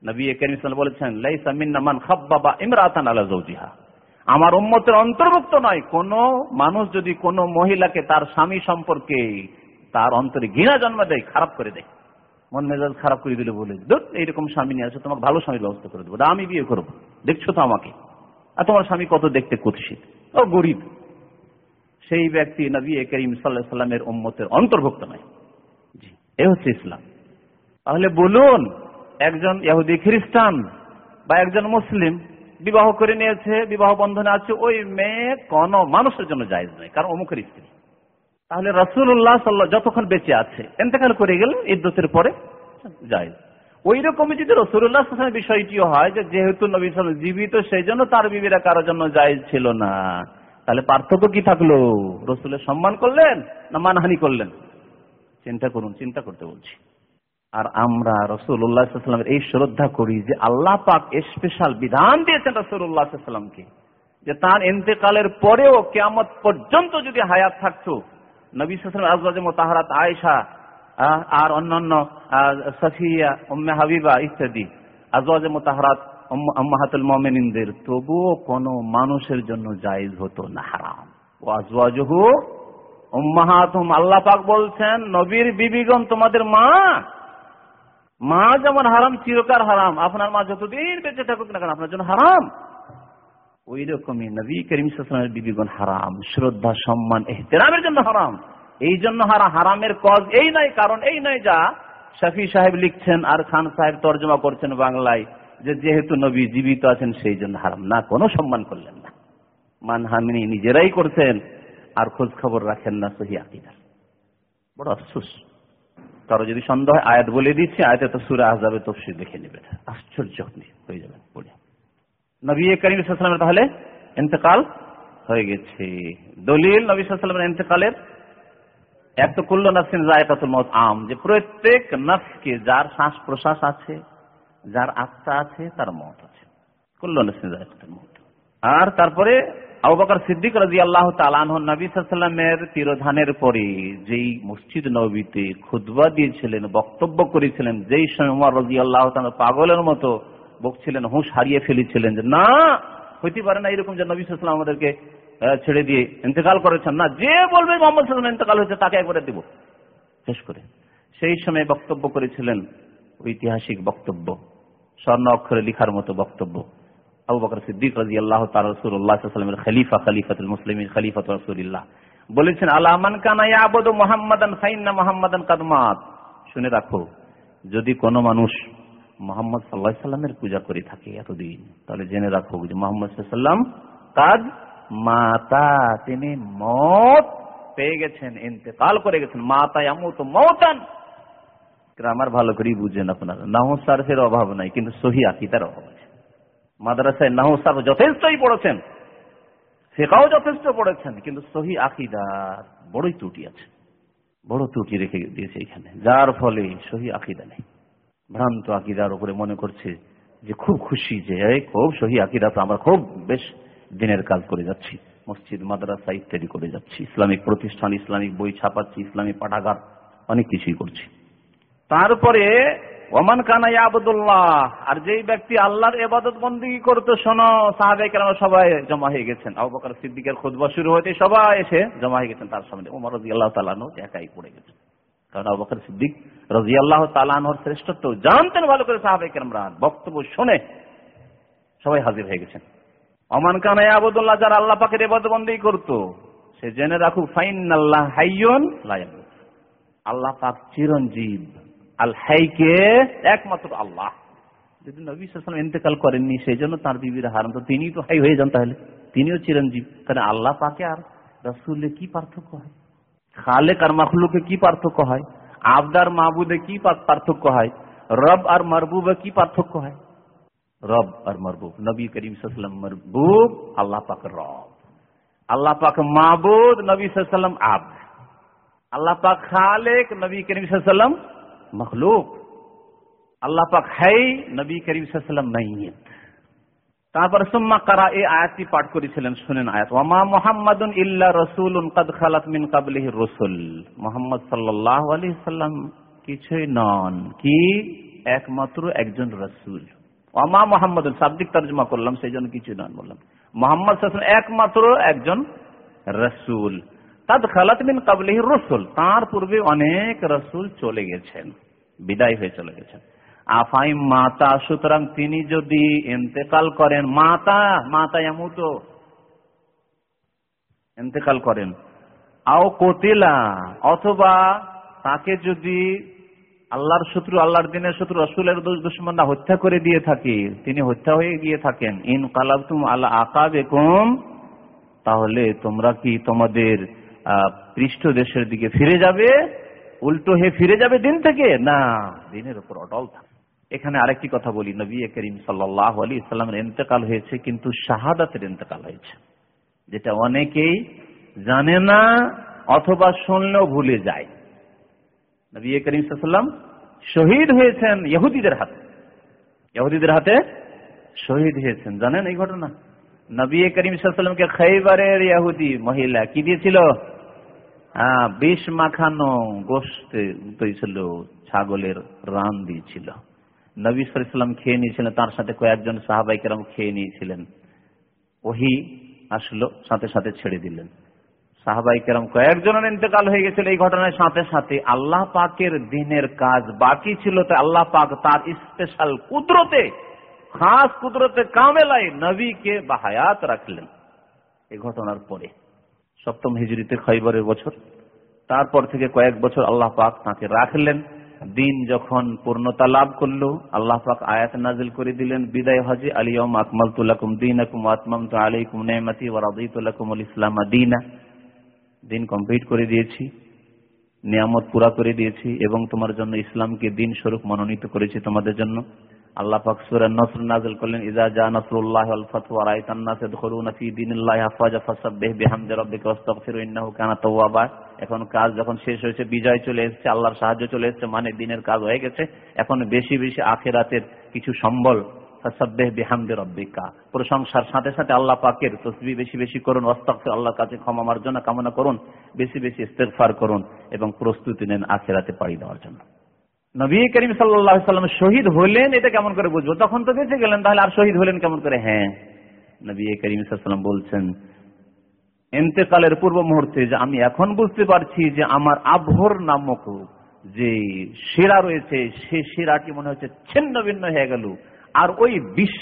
নবী করিম বলেছেন, লাইসা মিন্না মান খাব্বাবা ইমরাতান আলা যাওজিহা। আমার উম্মতের অন্তর্ভুক্ত নয়, কোন মানুষ যদি কোন মহিলাকে তার স্বামী সম্পর্কে তার অন্তরে ঘৃণা জন্ম দেয়, খারাপ করে দেয়, মন মেজাজ খারাপ করে দিলে বলে দুধ এইরকম স্বামী নিয়ে আসো, তোমাকে ভালো স্বামীর ব্যবস্থা করে দেবো। আমি বিয়ে করব, দেখছ তো আমাকে? আর তোমার স্বামী কত দেখতে কুৎসিত? ও, গরিব। সেই ব্যক্তি নবী করিম সাল্লাহ সাল্লামের উম্মতের অন্তর্ভুক্ত নয়। জি, এ হচ্ছে ইসলাম। তাহলে বলুন একজন ইহুদি খ্রিস্টান বা একজন মুসলিম বিবাহ করে নিয়েছে, বিবাহ বন্ধনে আছে, ওই মেয়ে কোন মানুষের জন্য জায়জ নয়, কারণ অমুখের স্ত্রী। তাহলে রসুল্লাহ সাল্লাহ যতক্ষণ বেঁচে আছে এতেকাল করে গেলেন ইদ্যতের পরে জায়জ। ওই রকমই যদি রসুল্লাহ বিষয়টিও হয় যে যেহেতু নবী জীবিত সেই জন্য তার বিবিরা কারোর জন্য জায়জ ছিল না। তাহলে পার্থক্য কি থাকল? রসুলের সম্মান করলেন না মানহানি করলেন? চিন্তা করুন, চিন্তা করতে বলছি। আর আমরা রসুল্লাহামের এই শ্রদ্ধা করি যে আল্লাহ পাক স্পেশাল বিধান দিয়েছেন রসুল্লাহামকে যে তার এতেকালের পরেও কেমত পর্যন্ত যদি হায়াত থাকতো, নবী আর অন্যান্য হাবিবা ইত্যাদি তবুও কোন মানুষের জন্য আল্লাহ বলছেন, নবীর বিবিগণ তোমাদের মা মা যেমন হারাম চিরকার হারাম। আপনার মা যতদিন বেঁচে থাকুক না কেন, আপনার জন্য হারাম। ওই রকমই নবী করিম সালামের বিবিগণ হারাম। শ্রদ্ধা, সম্মান, এহতেরামের জন্য হারাম। এই জন্য হারা হারামের কজ এই নয় কারণ এই নয় যা শফি সাহেব লিখছেন আর খান সাহেব তর্জমা করছেন বাংলায় যে যেহেতু নবী জীবিত আছেন, সেই জন্য হারাম। না, কোনো সম্মান করলেন না। মানহানি নিজেরাই করছেন, আর খোঁজ খবর রাখেন না সহি আকিদার। বড় আফসুস। কারও যদি সন্দেহ হয়, আয়াত বলে দিচ্ছি আয়াতে তো সুরে আহজাবে তফসির দেখে নেবে। আশ্চর্য হয়ে যাবে পড়ে। নবী করিম তাহলে এতেকাল হয়ে গেছে। দলিল নবী সাল্লামের এতেকালের এক তো কুল্ল নাসিন জায়কাতুল মত আম, যে প্রত্যেক নফকে যার শ্বাস প্রশ্বাস আছে, যার আত্মা আছে, তার মত আছে। কুল্ল নাসিন জায়কাতুল মত আর তারপরে আবু সিদ্দিক রাজি আল্লাহ তালান নবী তিরোধানের পরে যেই মসজিদ নবীতে খুদবা দিয়েছিলেন, বক্তব্য করেছিলেন, যেই সময় উমর রাজি আল্লাহ পাগলের মতো বকছিলেন, হুঁশ হারিয়ে ফেলেছিলেন যে, না, হইতে পারে না এরকম যে নবী সাল্লাম আমাদেরকে ছেড়ে দিয়ে ইন্তেকাল করেছেন। না, যে বলবে মোহাম্মদ সাল্লাম ইন্তেকাল হয়েছে, তাকে একবারে দিব। শেষ করে। সেই সময় বক্তব্য করেছিলেন ঐতিহাসিক বক্তব্য, স্বর্ণ অক্ষরে লিখার মতো বক্তব্য। আবু বকর সিদ্দিক রাজি আল্লাহ রসুল্লাহামের খলিফা, খলিফাতুল মুসলিম খলিফাত রসুল্লাহ বলেছেন আলামান কানা আবদ মোহাম্মদান, ফাইন্না মোহাম্মদান কাদমাত শুনে রাখো, যদি কোনো মানুষ মোহাম্মদ সাল্লাহ সাল্লামের পূজা করে থাকে এতদিন, তাহলে জেনে রাখো যে মোহাম্মদ সাল্লাম কাদ মাতা, তিনি মত পেয়ে গেছেন, ইন্তেকাল করে গেছেন। মাতা আমত মতান গ্রামার ভালো করেই বুঝেন আপনারা। নাহু সার্ফের অভাব নাই, কিন্তু সহি আকিতার অভাব আছে। মাদ্রাসায় নাহু যথেষ্টই পড়েছেন শেখাও যথেষ্ট পড়েছেন, কিন্তু সহি আকিদার বড়ই ত্রুটি আছে, বড় ত্রুটি রেখে দিয়েছে এখানে, যার ফলে সহি আকিদা নেই। ভ্রান্ত আকিদার উপরে মনে করছে যে খুব খুশি যে খুব সহি আকিদা তো আমরা খুব বেশ দিনের কাজ করে যাচ্ছি, মসজিদ, মাদ্রাসা ইত্যাদি করে যাচ্ছি, ইসলামিক প্রতিষ্ঠান, ইসলামিক বই ছাপাচ্ছি, ইসলামিক পাঠাগার, অনেক কিছুই করছি। তারপরে ওমান কানা আবদুল্লাহ আর যেই ব্যক্তি আল্লাহর এবাদত বন্দী করতো শোনো সাহাবে কেন সবাই জমা হয়ে গেছেন। আবু বকর সিদ্দিকের খুদবা শুরু হতে সবাই এসে জমা হয়ে গেছেন তার সামনে। ওমর রাজি আল্লাহ তালানো একাই পড়ে গেছেন। কারণ আবু বকর সিদ্দিক রাজি আল্লাহ তালানোর শ্রেষ্ঠত্ব জানতেন ভালো করে সাহাবে কেরামরা। বক্তব্য শুনে সবাই হাজির হয়ে গেছেন। অমান কানা আবদুল্লাহ যারা আল্লাহ পাকের এবাদত বন্দী করতো, সে জেনে রাখুক ফাইন আল্লাহ হাইয়ন আল্লাহ পাক চিরঞ্জীব। আল হাইকে একমাত্র আল্লাহ। যদি নবী সাল্লাম ইন্তেকাল করেননি সেই জন্য তার বিবির হারাম তো তিনি তো হাই হয়ে যান তাহলে। তিনিও চিরঞ্জীব। তাহলে আল্লাহ পাকে আর রসুলে কি পার্থক্য হয়? খালেক আর মখলুকে কি পার্থক্য হয়? আবদার মাহবুদে কি পার্থক্য হয়? রব আর মারবুবে কি পার্থক্য হয়? রব আর মারবুব। নবী করিম সাল্লাম মারবুব, আল্লাহ পাক রব। আল্লাহ পাক মাহবুদ নবী সাল্লাম আব আল্লাহ পাক খালেক, নবী করিম সাল্লাম মখলুক। আল্লাহ পাক হাই নবী করিম সাল্লাম মাইয়িত তারপর সুম্মা কারা এই আয়াতটি পাঠ করেছিলেন, শুনেন আয়াত। ওমা মোহাম্মদুন ইল্লা রসুলুন কদ খালাত মিন কাবলিহি রসুল। মোহাম্মদ সাল্লাল্লাহু আলাইহি সাল্লাম কিছুই নন, কি? একমাত্র একজন রসুল। ওমা মোহাম্মদুন, শাব্দিক তর্জমা করলাম, সেই জন্য কিছু নন বললাম। মোহাম্মদ একমাত্র একজন রসুল। তাদ খালাত মিন কাবলিহি রসুল। তার পূর্বে অনেক রসুল চলে গেছেন, বিদায় হয়ে চলে গেছেন। আফাই মাতা, সুতরাং তিনি যদি এতেকাল করেন, মাতা মাতা এমুত এতেকাল করেন। আও কোতিলা, অথবা তাকে যদি আল্লাহর শত্রু, আল্লাহর দিনের শত্রু, রসুলের দুশ্মনরা হত্যা করে দিয়ে থাকে, তিনি হত্যা হয়ে গিয়ে থাকেন। ইন কালাবতুম আল্লাহ আকা বেকুম তাহলে তোমরা কি তোমাদের পৃষ্ঠ দেশের দিকে ফিরে যাবে, উল্টো হয়ে ফিরে যাবে দিন থেকে? না, দিনের উপর অটল থাকে। এখানে আরেকটি কথা বলি, নবী করিম সাল্লাহ আলী ইসলামের ইন্তেকাল হয়েছে, কিন্তু শাহাদাতের ইন্তেকাল হয়েছে, যেটা অনেকেই জানে না অথবা শুনলেও ভুলে যায়। নবী করিম সাল্লাম শহীদ হয়েছেন ইহুদিদের হাতে। ইহুদিদের হাতে শহীদ হয়েছেন, জানেন এই ঘটনা? নবী করিম সাল্লামকে খাইবারের ইহুদি মহিলা কি দিয়েছিল? হ্যাঁ বিষ মাখানো গোস্ত ছিল ছাগলের রান দিয়েছিল। নবী সালাম খেয়ে নিয়েছিলেন, তার সাথে কয়েকজন সাহাবাই কেরাম খেয়ে নিয়েছিলেন। ওহি আসলো, সাথে সাথে ছেড়ে দিলেন। সাহাবাই কেরাম কয়েকজনের ইন্তেকাল হয়ে গেছিল এই ঘটনার সাথে সাথে। আল্লাহ পাকের দিনের কাজ বাকি ছিল তো আল্লাহ পাক তার স্পেশাল কুদরতে, খাস কুদরতে কামেলাই নবীকে বাহায়াত রাখলেন। এই ঘটনার পরে সপ্তম হিজড়িতে খৈবরের বছর। তারপর থেকে কয়েক বছর আল্লাহ পাক তাকে রাখলেন। দিন যখন পূর্ণতা লাভ করল, আল্লাহ পাক আয়াত নাজিল করে দিলেন, বিদায় হজে আলিয়ম আকমাল তুলাকুম দিন আকুম আতমাম তো আলাইকুম নেমাতি ওরাদিতুল্লাকুম ইসলাম দিনা। দিন কমপ্লিট করে দিয়েছি, নিয়ামত পুরা করে দিয়েছি এবং তোমার জন্য ইসলামকে দিন স্বরূপ মনোনীত করেছি তোমাদের জন্য। আল্লাহ পাক সূরা নসর নাযিল করলেন ইজা জা নাসরুল্লাহ ওয়াল ফাতহু ওয়া রাআইতান নাস ইয়াদখুলুনা ফি দীনিল্লাহি আফওয়াজা ফাসাব্বিহ বিহামদি রাব্বিকা ওয়াস্তাগফিরু ইন্নাহু কানা তাওয়াবা। এখন কাজ যখন শেষ হয়েছে, বিজয় চলে এসেছে, আল্লাহর সাহায্য চলে এসেছে মানে দিনের কাজ হয়ে গেছে। এখন বেশি বেশি আখেরাতের কিছু সম্বল, ফাসাব্বিহ বিহামদি রাব্বিকা। প্রশংসার সাথে সাথে আল্লাহ পাকের তসবিহ বেশি বেশি করুন, ওয়াস্তাগফির আল্লাহর কাছে ক্ষমা মার্জনা কামনা করুন। বেশি বেশি ইস্তেগফার করুন এবং প্রস্তুতি নেন আখেরাতে পাড়ি দেওয়ার জন্য। নবী করিম সাল্লাম শহীদ হলেন, এটা কেমন করে বুঝব? তখন তো বেঁচে গেলেন, তাহলে আর শহীদ হলেন কেমন করে? হ্যাঁ। নবী করিম সাল্লাম বলছেন এতেকালের পূর্ব মুহূর্তে যে আমি এখন বুঝতে পারছি যে আমার আভর নামক যে শিরা রয়েছে, সে শিরাটি মনে হচ্ছে ছিন্ন ভিন্ন হয়ে গেল। আর ওই বিষ,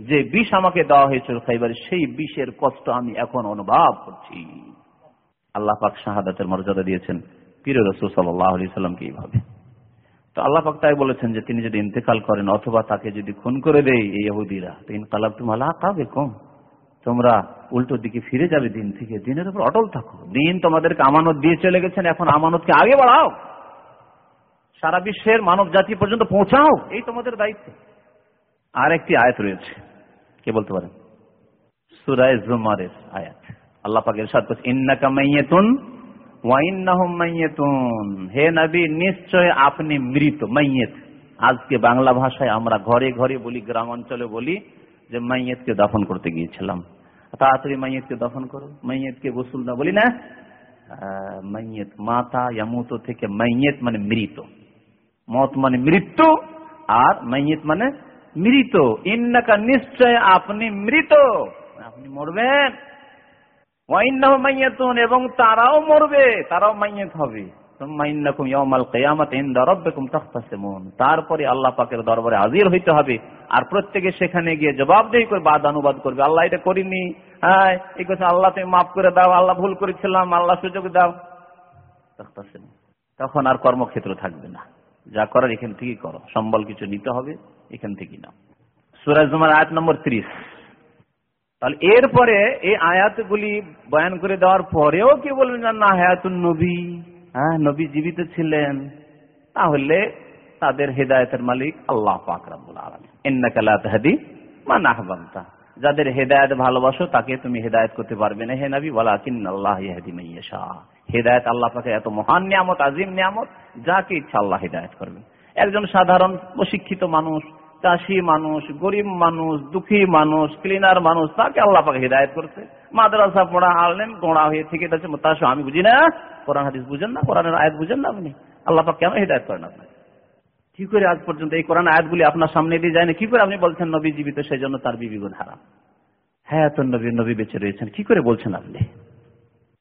যে বিষ আমাকে দেওয়া হয়েছিল খাইবার, সেই বিষের কষ্ট আমি এখন অনুভব করছি। আল্লাহ পাক শাহাদাতের মর্যাদা দিয়েছেন। পীর রসুল সাল্লাহ সাল্লামকে এইভাবে। তো আল্লাহ পাক তাই বলেছেন যে তিনি যদি ইন্তেকাল করেন অথবা তাকে যদি খুন করে দেয় এই ইহুদিরা, তো ইনকালাব তুমি আল্লাহ কাবে কম তোমরা উল্টো দিকে ফিরে যাবে দিন থেকে, দিনের উপর অটল থাকো। দিন তোমাদেরকে আমানত দিয়ে চলে গেছেন, এখন আমানতকে আগে বাড়াও। সারা বিশ্বের মানব জাতি পর্যন্ত পৌঁছাও, এই তোমাদের দায়িত্ব। আর একটি আয়াত রয়েছে। কে বলতে পারেন? সুরায় জুমারের আয়াত। আল্লাহ পাকের সাথে ইন্নাকা মাইয়াতুন হে নবী, নিশ্চয় আপনি মৃত মাইয়েত আজকে বাংলা ভাষায় আমরা ঘরে ঘরে বলি গ্রাম অঞ্চলে বলি যে মাইয়েতকে দফন করতে গিয়েছিলাম। তাড়াতাড়ি মাইয়েতকে দফন করো মাইয়েতকে গোসুল না বলি না মাইয়েত মাতা ইয়ামুত থেকে মাইয়েত মানে মৃত। মত মানে মৃত্যু আর মাইয়েত মানে মৃত। ইন্নাকা, নিশ্চয় আপনি মৃত। আপনি মরবেন। এবং তারাও মরবে, তারাও মাইয়াত হবে। তারপরে আল্লাহ পাকের দরবারে হাজির হইতে হবে। আর প্রত্যেকে সেখানে গিয়ে জবাবদেহি করে বাদ অনুবাদ করবে। আল্লাহ এটা করিনি হ্যাঁ আল্লাহ তুমি মাফ করে দাও, আল্লাহ ভুল করেছিলাম, আল্লাহ সুযোগ দাও। তখন আর কর্মক্ষেত্র থাকবে না। যা করার এখান থেকেই করো। সম্বল কিছু নিতে হবে, এখান থেকেই নাও। সুরাজ আয়াত নম্বর ত্রিশ। তাহলে এরপরে এই আয়াতগুলি বয়ান করে দেওয়ার পরেও কি বলবেন না, হায়াতুন নবী। হ্যাঁ নবী জীবিত ছিলেন। তাহলে তাদের হেদায়তের মালিক আল্লাহ পাক রাব্বুল আলামিন। ইন্নাকা মান আহবাবতা যাদের হেদায়ত ভালোবাসো, তাকে তুমি হেদায়েত করতে পারবে না। হে নবী ওয়ালাকিন আল্লাহ ইয়াহদি মান ইয়াশা। হেদায়েত আল্লাহ পাকে এত মহান নিয়ামত, আজিম নিয়ামত, যাকে ইচ্ছা আল্লাহ হেদায়ত করবে একজন সাধারণ প্রশিক্ষিত মানুষ চাষি মানুষ, গরিব মানুষ, দুঃখী মানুষ ক্লিনার মানুষ, তাকে আল্লাহ পাকে হৃদায়ত করছে। মাদ্রাসা পড়া আনলেন গোড়া হয়ে থেকে যাচ্ছে। তাসো আমি বুঝি না। কোরআন, হাদিস বুঝেন না, কোরআনের আয়াত বুঝেন না আপনি? আল্লাহ পাক কেন হৃদায়ত করেন আপনাকে? কি করে আজ পর্যন্ত এই কোরআন আয়াতগুলি আপনার সামনে দিয়ে যায় না কি করে আপনি বলছেন নবী জীবিত, সেই জন্য তার বিবিগুণ হারাম? হ্যাঁ তো নবী নবী বেঁচে রয়েছেন। কি করে বলছেন আপনি?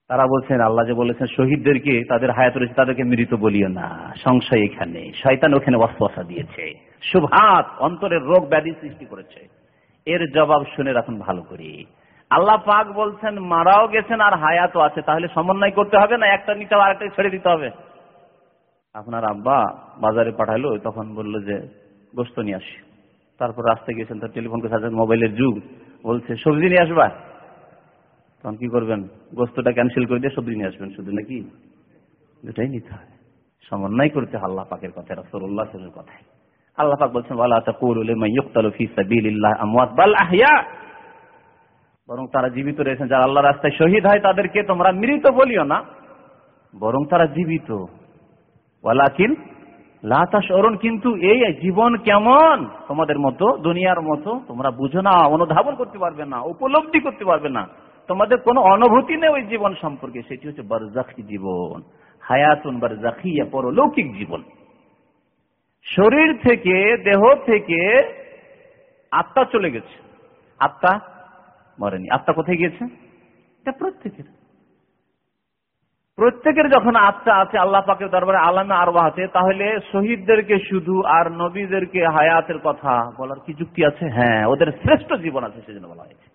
তারা বলছেন, আল্লাহ যে বলেছেন, শহীদদেরকে, তাদের হায়াত রয়েছে, তাদেরকে মৃত বলিও না। সংশয় এখানে। শয়তান ওখানে অস্পশা দিয়েছে। সুভাত, অন্তরের রোগ ব্যাধি সৃষ্টি করেছে। এর জবাব শুনে রাখুন ভালো করে। আল্লাহ পাক বলছেন, মারাও গেছেন আর হায়াতও আছে, তাহলে সমন্বয় করতে হবে না? একটা নিচে আরেকটা ছেড়ে দিতে হবে? আপনার আব্বা বাজারে পাঠালো, তখন বলল যে, গোস্ত নিয়ে আসি। তারপর রাস্তায় গেছেন তার টেলিফোন করে মোবাইলের যুগ। বলছে, সবজি নিয়ে আসবা? তখন কি করবেন? গোস্তটা ক্যান্সেল করে দিয়ে সবজি নিয়ে আসবেন শুধু নাকি? দুটাই নিতে হবে। সমন্বয় করতে আল্লাহ পাকের কথা রসুল্লাহ কথায়। আল্লাহ পাক বলছেন বরং তারা জীবিত রয়েছেন। যারা আল্লাহর রাস্তায় শহীদ হয়, তাদেরকে তোমরা মৃত বলিও না। বরং তারা জীবিত। ওয়ালাকিন কিন্তু এই জীবন কেমন? তোমাদের মতো, দুনিয়ার মতো, তোমরা বুঝো না, অনুধাবন করতে পারবে না, উপলব্ধি করতে পারবে না। তোমাদের কোনো অনুভূতি নেই ওই জীবন সম্পর্কে, সেটি হচ্ছে বারজাখি জীবন। হায়াতুন বারজাখিয়া, পরলৌকিক জীবন। শরীর থেকে, দেহ থেকে আত্মা চলে গেছে। আত্মা মরেনি। আত্মা কোথায় গিয়েছে? এটা প্রত্যেকের। প্রত্যেকের যখন আত্মা আছে, আল্লাহ পাকের দরবারে আলামে আরবা আছে, তাহলে শহীদদেরকে শুধু আর নবীদেরকে হায়াতের কথা বলার কি যুক্তি আছে? হ্যাঁ ওদের শ্রেষ্ঠ জীবন আছে সেজন্য বলা হয়েছে।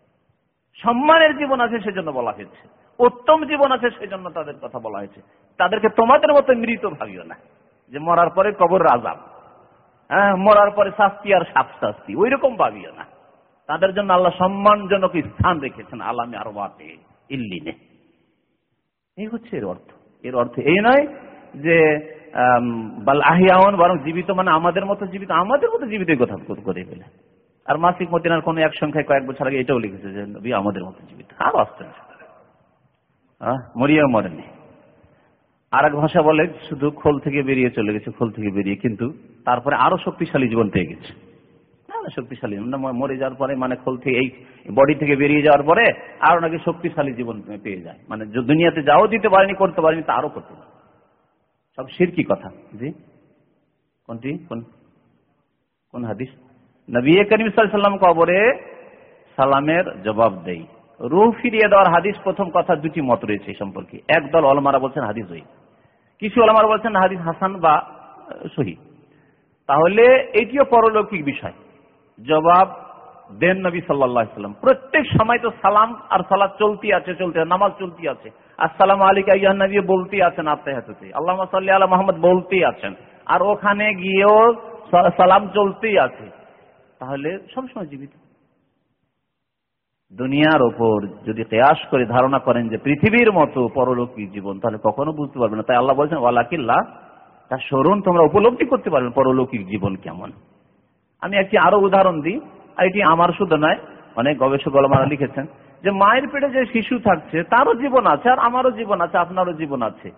সম্মানের জীবন আছে সেজন্য বলা হয়েছে। উত্তম জীবন আছে সেজন্য তাদের কথা বলা হয়েছে। তাদেরকে তোমাদের মতো মৃত ভাবিও না যে মরার পরে কবর রাজাব। হ্যাঁ মরার পরে শাস্তি আর সাপ শাস্তি ওই রকম ভাবিও না। তাদের জন্য আল্লাহ সম্মানজনক স্থান রেখেছেন, আলামে আরবাতে ইল্লিনে। এই হচ্ছে এর অর্থ। এর অর্থ এই নয় যে আহিয়াওন বরং জীবিত মানে আমাদের মতো জীবিত, আমাদের মতো জীবিত কথা করে ফেলে আর মাসিক মদিনার কোন এক সংখ্যায় কয়েক বছর আগে এটাও লিখেছে যে আমাদের মতো জীবিত। আর অস্ত্র মরিয়া মরেনি। আর এক ভাষা বলে, শুধু খোল থেকে বেরিয়ে চলে গেছে, খোল থেকে বেরিয়ে, কিন্তু তারপরে আরও শক্তিশালী জীবন পেয়ে গেছে। শক্তিশালী। মরে যাওয়ার পরে মানে খোল থেকে, এই বডি থেকে বেরিয়ে যাওয়ার পরে আরও নাকি শক্তিশালী জীবন পেয়ে যায়। মানে দুনিয়াতে যাও, দিতে পারেনি, করতে পারেনি, তা আরও করতে পারে সব সিরকি কথা? জি? কোনটি? কোন কোন হাদিস? নবী করিম সাল্লাম কবরে সালামের জবাব দেই। রুহ ফিরিয়ে দেওয়ার হাদিস প্রথম কথা দুটি মত রয়েছে এই সম্পর্কে। একদল অলমারা বলছেন, হাদিস ওই কিছু অলমারা বলছেন হাদিস হাসান বা সহি। তাহলে এটিও পরলৌকিক বিষয়। জবাব দেন নবী সাল্লাম। প্রত্যেক সময় তো সালাম আর সালাদ চলতি আছে, চলতে নামাজ চলতি আছে। আসসালাম আলিকা নবী বলতে আছেন আত্মাহাতে আল্লাহ সাল্লি আল্লাহ মোহাম্মদ বলতেই আছেন। আর ওখানে গিয়েও সালাম চলতেই আছে। তাহলে সবসময় জীবিত। দুনিয়ার ওপর যদি কেয়াস করে ধারণা করেন যে পৃথিবীর মতো পরলৌকিক জীবন, তাহলে কখনো বুঝতে পারবে না। তাই আল্লাহ বলছেন, ওয়ালাকিল্লা, তার স্মরণ তোমরা উপলব্ধি করতে পারবে পরলৌকিক জীবন কেমন? আমি একটি আরও উদাহরণ দিই, আর এটি আমার শুধু নয়, অনেক গবেষক গলমারা লিখেছেন যে মায়ের পেটে যে শিশু থাকছে, তারও জীবন আছে আর আমারও জীবন আছে, আপনারও জীবন আছে।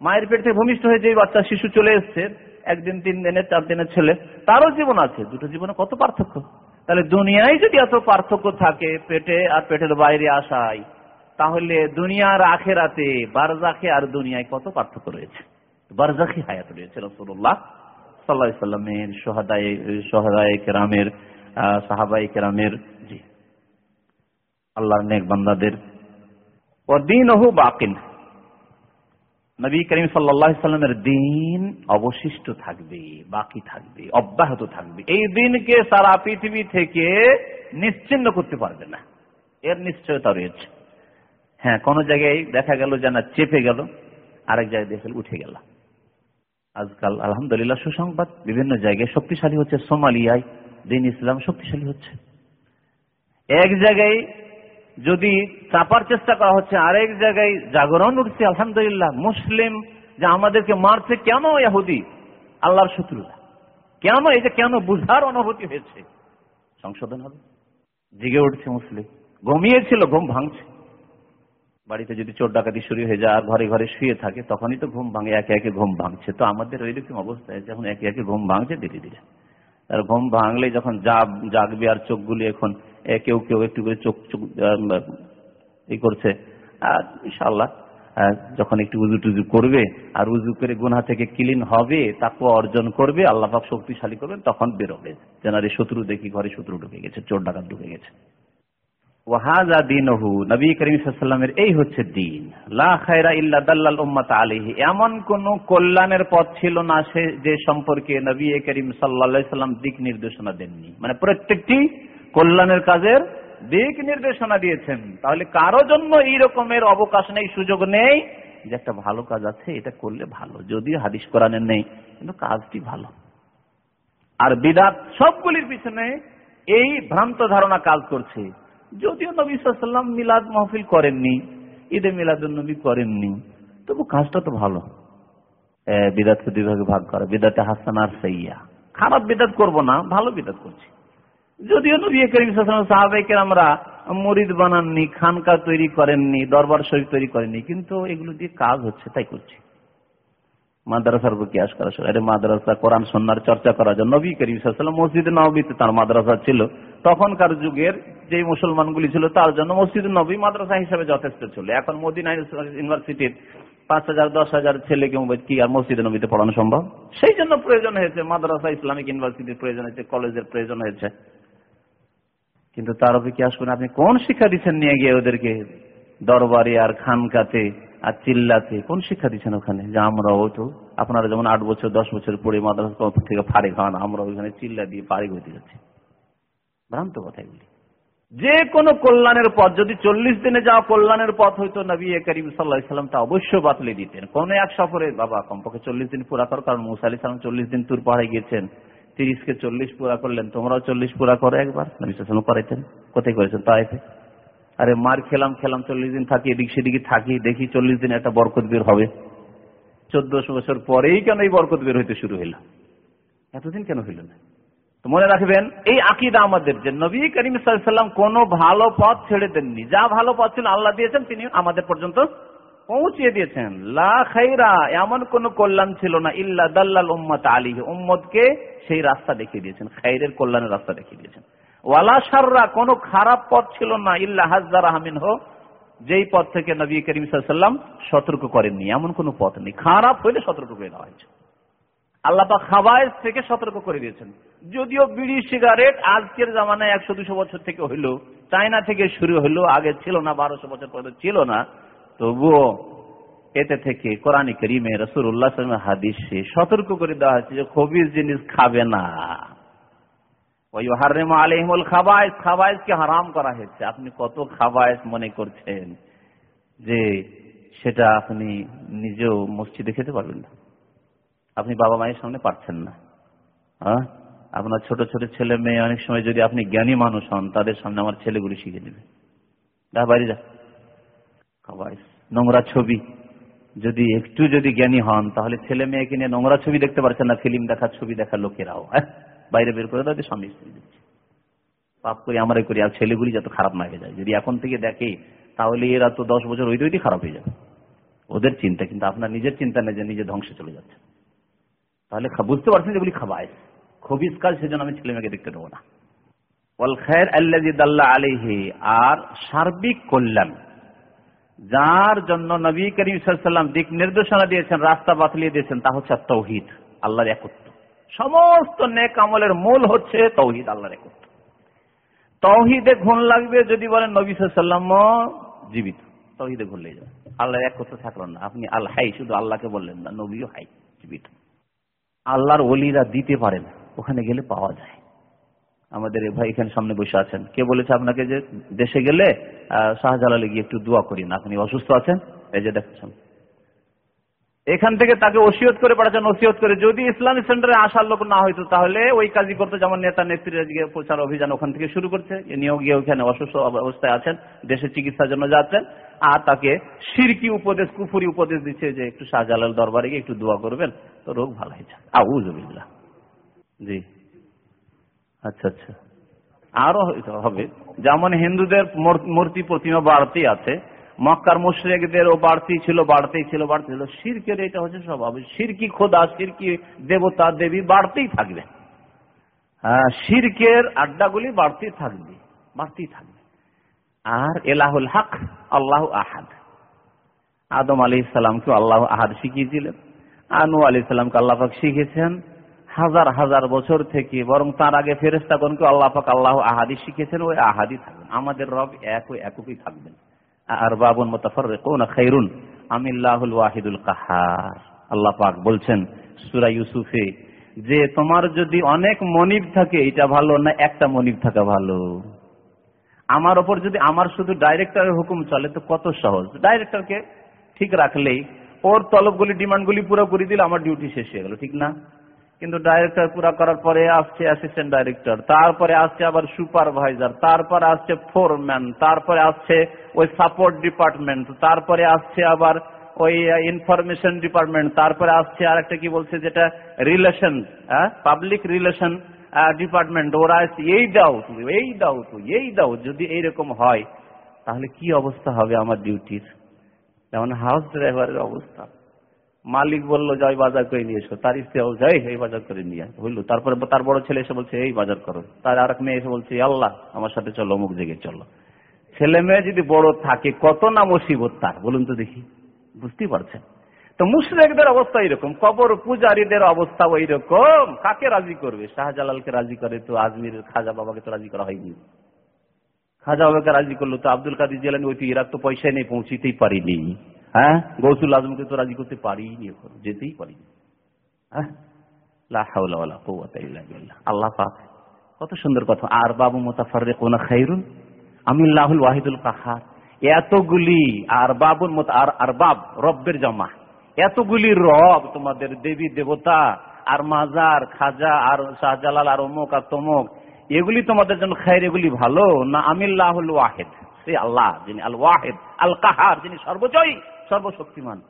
মায়ের পেট থেকে ভূমিষ্ঠ হয়ে যে বাচ্চা, শিশু চলে এসছে, একদিন, তিন দিনের, চার দিনের ছেলে, তারও জীবন আছে। দুটো জীবনে কত পার্থক্য? তাহলে দুনিয়ায় যদি এত পার্থক্য থাকে, পেটে আর পেটের বাইরে আসায়, তাহলে দুনিয়ার আখেরাতে বারজাখে আর দুনিয়ায় কত পার্থক্য রয়েছে? বারজাখি হায়াত রয়েছে রসুল্লাহ সাল্লাহ সাল্লামের সোহাদায় সোহাদায় কেরামের সাহাবাই কেরামের, জি। আল্লাহর নেক বান্দাদের। দিন ওহু বাকিন। নবী করিম সাল্লামের দিন অবশিষ্ট থাকবে, বাকি থাকবে, অব্যাহত থাকবে। এই দিনকে সারা পৃথিবী থেকে নিশ্চিন্ন করতে পারবে না। এর নিশ্চয়তা রয়েছে। হ্যাঁ কোন জায়গায় দেখা গেল যে না চেপে গেল, আরেক জায়গায় দেখে উঠে গেল। আজকাল আলহামদুলিল্লাহ সুসংবাদ, বিভিন্ন জায়গায় শক্তিশালী হচ্ছে। সোমালিয়ায় দিন ইসলাম শক্তিশালী হচ্ছে। এক জায়গায় যদি চাপার চেষ্টা করা হচ্ছে, আরেক জায়গায় জাগরণ উঠছে, আলহামদুলিল্লাহ, মুসলিম যে আমাদেরকে মারছে, কেন ইহুদি আল্লাহর শত্রুরা। কেন এই যে কেন বুঝার অনুভূতি হয়েছে? সংশোধন হবে। জেগে উঠছে মুসলিম। ঘুমিয়েছিল, ঘুম ভাঙছে। বাড়িতে যদি চোর ডাকাতি শুরু হয়ে যায়, আর ঘরে ঘরে শুয়ে থাকে, তখনই তো ঘুম ভাঙে, একে একে ঘুম ভাঙছে। তো আমাদের ওই রকম অবস্থায় যখন একে একে ঘুম ভাঙছে ধীরে ধীরে আর ঘুম ভাঙলে যখন জাগবে আর চোখগুলি এখন কেউ কেউ একটু করে চোখ চোখ ই করছে। আর ইনশাল্লাহ যখন একটু উজু টুজু করবে আর উজু করে গুনা থেকে ক্লিন হবে তাকে অর্জন করবে, আল্লাহ শক্তিশালী করবেন, তখন বেরোবে যেনারে শত্রু দেখি, ঘরে শত্রু ঢুকে গেছে, চোর ডাকাত ঢুকে গেছে। ওয়াহাজা দিনহু, নবী করিম সাল্লামের এই হচ্ছে দিন। লা খায়রা ইল্লা দাল্লাল উম্মাত আলাইহি। এমন কোন কল্যাণের পথ ছিল না সে, যে সম্পর্কে নবী করিম সাল্লাল্লাহু সাল্লাম দিক নির্দেশনা দেননি। মানে প্রত্যেকটি কল্যাণের কাজের দিক নির্দেশনা দিয়েছেন। তাহলে কারও জন্য এই রকমের অবকাশ নেই, সুযোগ নেই যে একটা ভালো কাজ আছে, এটা করলে ভালো। যদিও হাদিস কোরআনের নেই, কিন্তু কাজটি ভালো। আর বিদাত সবগুলির পিছনে এই ভ্রান্ত ধারণা কাজ করছে। যদিও নবী সাল্লাম মিলাদ মাহফিল করেননি, ঈদে মিলাদুল নবী করেননি, তবু কাজটা তো ভালো। বিদাতকে দুই ভাগে ভাগ করা। বিদাতে হাসান আর সাইয়া খারাপ বিদাত করব না, ভালো বিদাত করছি। যদিও নবী করিম সাহাবাইকে আমরা মরিদ বানাননি খানকা তৈরি করেননি, দরবার শরীফ তৈরি করেননি, কিন্তু এগুলো দিয়ে কাজ হচ্ছে, তাই করছি। মাদ্রাসার উপর কিয়াস করা আরে মাদ্রাসা কোরআন সন্ন্যার চর্চা করার জন্য নবী করিম সাল্লাম মসজিদ নবীতে তার মাদ্রাসা ছিল। তখনকার যুগের যে মুসলমানগুলি ছিল তার জন্য মসজিদ নবী মাদ্রাসা হিসাবে যথেষ্ট ছিল। এখন মদিনা ইউনিভার্সিটির পাঁচ হাজার, দশ হাজার ছেলেকে কি আর মসজিদ নবীতে পড়ানো সম্ভব? সেই জন্য প্রয়োজন হয়েছে, মাদ্রাসা, ইসলামিক ইউনিভার্সিটির প্রয়োজন হয়েছে, কলেজের প্রয়োজন হয়েছে। কিন্তু তার উপরে কি আসবেন, আপনি কোন শিক্ষা দিচ্ছেন নিয়ে গিয়ে ওদেরকে দরবারে আর খানকাতে আর চিল্লাতে? কোন শিক্ষা দিচ্ছেন ওখানে? যে আমরাও তো আপনারা যেমন আট বছর, দশ বছর পরে মাদ্রাসা থেকে ফাড়ে খান আমরা ওইখানে চিল্লা দিয়ে পাড়ি হইতে যাচ্ছি। ভ্রান্ত কথা এগুলি যে কোনো কল্যাণের পথ, যদি চল্লিশ দিনে যাওয়া কল্যাণের পথ হইতো নবী করিম সাল্লাহ সাল্লাম তা অবশ্যই বাতলে দিতেন। কোন এক সফরে, বাবা, কমপক্ষে চল্লিশ দিন পুরা কর, কারণ মুসা আলি সালাম চল্লিশ দিন তুর পাহাড়ে গিয়েছেন। তিরিশকে চল্লিশ পুরা করলেন, তোমরাও চল্লিশ পুরা করো একবার। নবী সাল্লাম করাইতেন। কোথায় করেছেন? তাইতে আরে, মার খেলাম খেলাম, চল্লিশ দিন থাকি, এদিক সেদিকে থাকি, দেখি চল্লিশ দিন একটা বরকত বের হবে। চোদ্দশো বছর পরেই কেন এই বরকত বের হইতে শুরু হইল? এতদিন কেন হইল না? মনে রাখবেন, এই আকিদা আমাদের যে নবী করিম সাল্লাম কোন ভালো পথ ছেড়ে দেননি। যা ভালো পথ ছিল আল্লাহ দিয়েছেন, তিনি আমাদের পর্যন্ত পৌঁছিয়ে দিয়েছেন। লা খাইরা, এমন কোন কল্যাণ ছিল না, ইল্লা দাল্লাল উম্মত আলী উম্মদকে সেই রাস্তা দেখিয়ে দিয়েছেন, খাইরের কল্যাণের রাস্তা দেখিয়ে দিয়েছেন। ওয়ালা সাররা কোন খারাপ পথ ছিল না, ইল্লা হাজার আহমিন হো যেই পথ থেকে নবী করিম সাল্লাম সতর্ক করেননি, এমন কোন পথ নেই। খারাপ হইলে সতর্ক করে দেওয়া হয়েছে। আল্লাহ খাবায় থেকে সতর্ক করে দিয়েছেন। যদিও বিড়ি, সিগারেট আজকের জামানায় একশো, দুশো বছর থেকে হইল, চায়না থেকে শুরু হইল, আগে ছিল না, বারোশো বছর পর্যন্ত ছিল না। তবুও এতে থেকে কোরআন করিমে রসুল্লাহ হাদিসে সতর্ক করে দেওয়া হয়েছে যে খবির জিনিস খাবে না। ওই হারেম আলহিমুল খাবায়স খাবায়সকে হারাম করা হয়েছে। আপনি কত খাবায়স মনে করছেন যে সেটা আপনি নিজেও মসজিদে খেতে পারবেন না? আপনি বাবা মায়ের সামনে পারছেন না। হ্যাঁ? আপনার ছোট ছোট ছেলে মেয়ে, অনেক সময় যদি আপনি জ্ঞানী মানুষ হন, তাদের সামনে আমার ছেলেগুলি শিখে নেবে যা বাইরে যা। নোংরা ছবি। যদি একটু যদি জ্ঞানী হন, তাহলে ছেলে মেয়েকে নিয়ে নোংরা ছবি দেখতে পারছেন না, ফিল্ম দেখা ছবি দেখা লোকেরাও। হ্যাঁ? বাইরে বের করে তাদের স্বামী স্ত্রী দিচ্ছে। পাপ করি আমরাই করি, আর ছেলেগুলি যত খারাপ না হয়ে যায়। যদি এখন থেকে দেখে, তাহলে এরা তো দশ বছর ওই ওইটি খারাপ হয়ে যাবে। ওদের চিন্তা, কিন্তু আপনার নিজের চিন্তা নেই যে নিজে ধ্বংসে চলে যাচ্ছে। তাহলে বুঝতে পারছেন যেগুলি খাবায় খবিস কাজ, সেজন্য আমি ছেলে মেয়েকে দেখতে দেবো না। ওয়াল খায়ের আল্লাহ আলিহি আর সার্বিক কল্যাণ। যার জন্য নবী করিম সাল্লাম দিক নির্দেশনা দিয়েছেন, রাস্তা বাতলিয়ে দিয়েছেন, তা হচ্ছে তৌহিদ আল্লাহর একত্র সমস্ত নেক আমলের মূল হচ্ছে তৌহিদ, আল্লাহর একত্র তৌহিদে ঘুণ লাগবে যদি বলেন নবী সাল্লাম জীবিত। তৌহিদে ঘুরলে যাবে। আল্লাহর একত্র থাকলেন না। আপনি আল্লাহ হাই শুধু আল্লাহকে বললেন না, নবীও হাই, জীবিত। আল্লাহর অলিরা দিতে পারে না, ওখানে গেলে পাওয়া যায়। আমাদের ভাই এখানে সামনে বসে আছেন। কে বলেছে আপনাকে যে দেশে গেলে শাহজালালে গিয়ে একটু দোয়া করি না আপনি অসুস্থ আছেন? এই যে দেখছেন এখান থেকে তাকে ওসিয়ত করে পাঠাচ্ছেন, ওসিয়ত করে। যদি ইসলামিক সেন্টারে আসার লোক না হইতো, তাহলে ওই কাজই করতো, যেমন নেতা, নেত্রীরা প্রচার অভিযান ওখান থেকে শুরু করছে। নিয়েও গিয়ে ওখানে অসুস্থ অবস্থায় আছেন, দেশে চিকিৎসার জন্য যাচ্ছেন। আর তাকে সিরকি উপদেশ, কুফুরি উপদেশ দিচ্ছে যে একটু শাহজালাল দরবারে গিয়ে একটু দোয়া করবেন, তো রোগ ভালো হয়ে যাবে। আউজবিল্লাহ জি। আচ্ছা আচ্ছা। আরও হবে, যেমন হিন্দুদের মূর্তি প্রতিমা বাড়তি আছে, মক্কার মুশ্রেকদের ও বাড়তি ছিল, বাড়তেই ছিল বাড়তি ছিল। শিরকের এটা হচ্ছে স্বভাব। সিরকি খোদা, সিরকি দেবতা, দেবী বাড়তেই থাকবে। হ্যাঁ শিরকের আড্ডাগুলি বাড়তেই থাকবে বাড়তেই থাকবে। আর এলাহুল হক, আল্লাহ আহাদ। আদম আলী ইসলামকে আল্লাহ আহাদ শিখিয়েছিলেন। আনু আলী ইসলামকে আল্লাহ পাক শিখেছেন। হাজার হাজার বছর থেকে বরং তার আগে ফেরেস্তাগণকে আল্লাহ পাক আল্লাহ আহাদি শিখেছেন, ওই আহাদি থাকবেন। আমাদের রব এক ওই এককই থাকবেন। আর বাবুন মোতাফারুন খৈরুন আমিল্লাহুল ওয়াহিদুল কাহার। আল্লাহ পাক বলছেন, সুরা ইউসুফে, যে তোমার যদি অনেক মনিব থাকে, এটা ভালো না একটা মনিব থাকা ভালো? আমার ওপর যদি আমার শুধু ডাইরেক্টরের হুকুম চলে, তো কত সহজ? ডাইরেক্টরকে ঠিক রাখলেই ওর তলবগুলি, ডিমান্ডগুলি পুরো করে দিলে আমার ডিউটি শেষ হয়ে গেল, ঠিক না? কিন্তু ডাইরেক্টর পুরো করার পরে আসছে অ্যাসিস্ট্যান্ট ডাইরেক্টর তারপরে আসছে আবার সুপারভাইজার তারপরে আসছে ফোরম্যান তারপরে আসছে ওই সাপোর্ট ডিপার্টমেন্ট তারপরে আসছে আবার ওই ইনফরমেশন ডিপার্টমেন্ট তারপরে আসছে আর একটা কি বলছে যেটা রিলেশন পাবলিক রিলেশন ডিপার্টমেন্ট ওরা এই দাও তুমি, এই দাও তো এই দাও, যদি এইরকম হয়, তাহলে কি অবস্থা হবে আমার ডিউটির যেমন হাউস ড্রাইভারের অবস্থা। মালিক বলল যাই বাজার করে নিয়ে এসো। তার স্ত্রী এই বাজার করে নিয়ে। হইল তারপরে তার বড় ছেলে এসে বলছে, এই বাজার করো। তার আর এক মেয়ে এসে বলছে, আল্লাহ, আমার সাথে চলো, অমুক জেগে চলো। ছেলে মেয়ে যদি বড় থাকে, কত না মুসিবত তার, বলুন তো দেখি। বুঝতেই পারছেন? তো মুশরেকদের অবস্থা এরকম, কবর পূজারীদের অবস্থা ওই রকম কাকে রাজি করবে? শাহজালালকে রাজি করে তো আজমির, খাজা বাবাকে তো রাজি করা হয়নি। খাজা বাবাকে রাজি করল তো আব্দুল কাদির জেলানি, ওই তো ইরাক তো পয়সা নেই, পৌঁছিতেই পারিনি। হ্যাঁ? গৌসুল আজমকে তো রাজি করতে পারিনি এখন, যেতেই পারিনি। হ্যাঁ? আল্লাহ কত সুন্দর কথা। আর বাবু মুতাফাররিকুনা খাইরুন আমিল্লাহুল ওয়াহিদুল কাহার। এতগুলি আর বাবুর মত, আর আর বাব, রব্বের জমা এতগুলি রব তোমাদের দেবী, দেবতা, আর মাজার, খাজা, আর শাহজালাল, আর অমুক আর তমুক, এগুলি তোমাদের জন্য খায়ের, এগুলি ভালো? না আমিল্লাহুল ওয়াহিদ, সে আল্লাহ যিনি আল ওয়াহিদ, আল কাহার, যিনি সর্বজয়ী, সর্বশক্তিমান।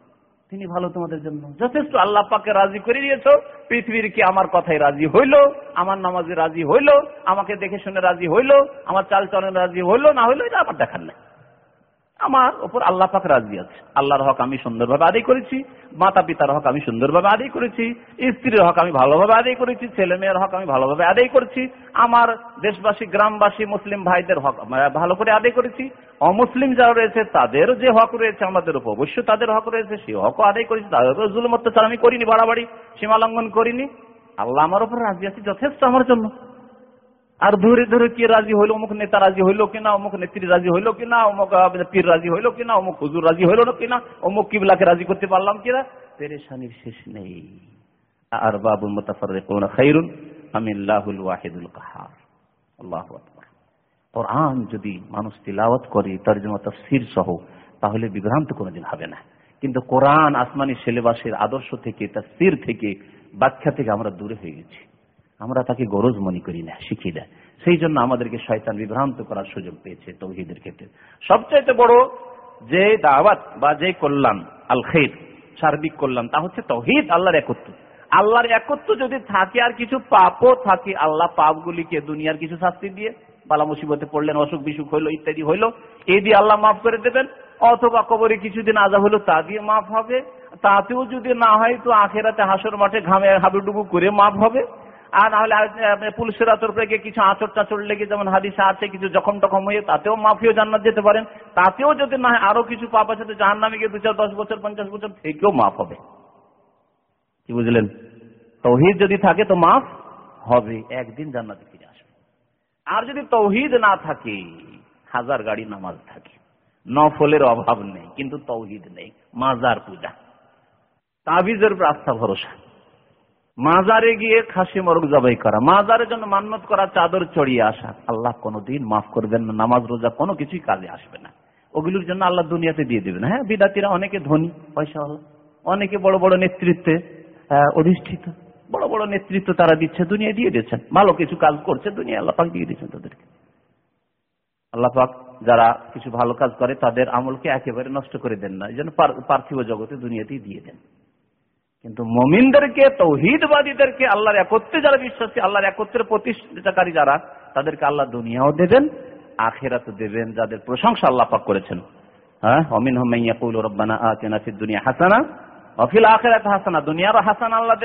তিনি ভালো তোমাদের জন্য। যথেষ্ট আল্লাহ পাকে রাজি করে দিয়েছ, পৃথিবীর কি আমার কথায় রাজি হইল, আমার নামাজে রাজি হইল, আমাকে দেখে শুনে রাজি হইল, আমার চাল চলনে রাজি হইল, না হইল এটা আমার দেখার নেই। আমার ওপর আল্লাহ পাক রাজি আছে। আল্লাহর হক আমি সুন্দরভাবে আদায় করেছি মাতা পিতার হক আমি সুন্দরভাবে আদায় করেছি, স্ত্রীর হক আমি ভালোভাবে আদায় করেছি ছেলে মেয়ের হক আমি ভালোভাবে আদায় করেছি, আমার দেশবাসী, গ্রামবাসী, মুসলিম ভাইদের হক ভালো করে আদায় করেছি, অমুসলিম যারা রয়েছে, তাদের যে হক রয়েছে আমাদের উপর, অবশ্যই তাদের হক রয়েছে, সে হকও আদায় করেছি তাদের উপর জুলুম আমি করিনি, বাড়াবাড়ি সীমা লঙ্ঘন করিনি। আল্লাহ আমার উপর রাজি আছে যথেষ্ট আমার জন্য। আর ধরে ধরে কে রাজি হইল, অমুক নেতা রাজি হইল কিনা, অমুক নেত্রী রাজি হইল কিনা, অমুক পীর রাজি হইল কিনা, অমুক হুজুর রাজি হইল না কিনা, অমুক কিবলাকে রাজি করতে পারলাম কিনা, পেরেশানির শেষ নেই। আর বাবু মুতাফাররিকুন খাইরুন আমিল্লাহুল ওয়াহিদুল কাহার। আল্লাহু কোরআন যদি মানুষ তিলাওয়াত করে, তর্জমা তাফসীর সহ, তাহলে বিভ্রান্ত কোনোদিন হবে না। কিন্তু কোরআন আসমানি সিলেবাসের আদর্শ থেকে, তাফসীর থেকে, ব্যাখ্যা থেকে আমরা দূরে হয়ে গেছি। আমরা তাকে গরজ মনে করি না, শিখিয়ে দেয়। সেই জন্য আমাদেরকে শয়তান বিভ্রান্ত করার সুযোগ পেয়েছে তৌহিদের ক্ষেত্রে। সবচাইতে বড় যে দাওয়াত বা যে কল্যাণ আল খেদ সার্বিক কল্যাণ, তা হচ্ছে তহিদ, আল্লাহর একত্র। আল্লাহর একত্র যদি থাকে আর কিছু পাপও থাকে, আল্লাহ পাপগুলিকে দুনিয়ার কিছু শাস্তি দিয়ে, বালা মুসিবতে পড়লেন, অসুখ বিসুখ হইল, ইত্যাদি হইল এই দিয়ে আল্লাহ মাফ করে দেবেন। অথবা কবরে কিছুদিন আজা হলো তা দিয়ে মাফ হবে। তাতেও যদি না হয়, তো আখেরাতে হাসর মাঠে ঘামে হাবুডুবু করে মাফ হবে। আর নাহলে পুলিশের আতর গিয়ে কিছু আচর টাচর লেগে, যেমন হাদিসা আছে, কিছু জখম টখম হয়ে, তাতেও মাফিও জান্নাত যেতে পারেন। তাতেও যদি না আরও কিছু পাপ আছে, তো জাহান নামে গিয়ে দু চার, দশ বছর, পঞ্চাশ বছর, থেকেও মাফ হবে। কি বুঝলেন? তৌহিদ যদি থাকে, তো মাফ হবে। একদিন জান্নাতে ফিরে আসবে। আর যদি তৌহিদ না থাকে, হাজার গাড়ি নামাজ থাকে। নফলের অভাব নেই, কিন্তু তৌহিদ নেই। মাজার পূজা। তাবিজের আস্থা ভরসা। মাজারে গিয়ে খাসি মরগ জবাই করা। মাজারের জন্য মান্যত করা চাদর চড়িয়ে আসা। আল্লাহ কোনোদিন মাফ করবেন না, নামাজ, রোজা কোনো কিছুই কাজে আসবে না। ওগুলোর জন্য আল্লাহ দুনিয়াতে দিয়ে দেবেন। হ্যাঁ বিদাতিরা অনেকে ধনী, পয়সা হলো অনেকে বড় বড় নেতৃত্বে অধিষ্ঠিত। বড় বড় নেতৃত্ব তারা দিচ্ছে দুনিয়া দিয়ে দিচ্ছেন ভালো কিছু কাজ করছে দুনিয়া আল্লাহ পাক দিয়ে দিচ্ছেন তাদেরকে। আল্লাহ পাক যারা কিছু ভালো কাজ করে, তাদের আমলকে একেবারে নষ্ট করে দেন না। এই জন্য পার্থিব জগতে দুনিয়াতেই দিয়ে দেন। কিন্তু মমিনদেরকে, তৌহিদবাদীদেরকে, আল্লাহর একত্রে যারা বিশ্বাসী, আল্লাহর একত্রে প্রতিষ্ঠাকারী যারা, তাদেরকে আল্লাহ দুনিয়াও দেবেন আখেরাত দেবেন, যাদের প্রশংসা আল্লাহ পাক করেছেন। হ্যাঁ? আখেরাত হাসানা আল্লাহ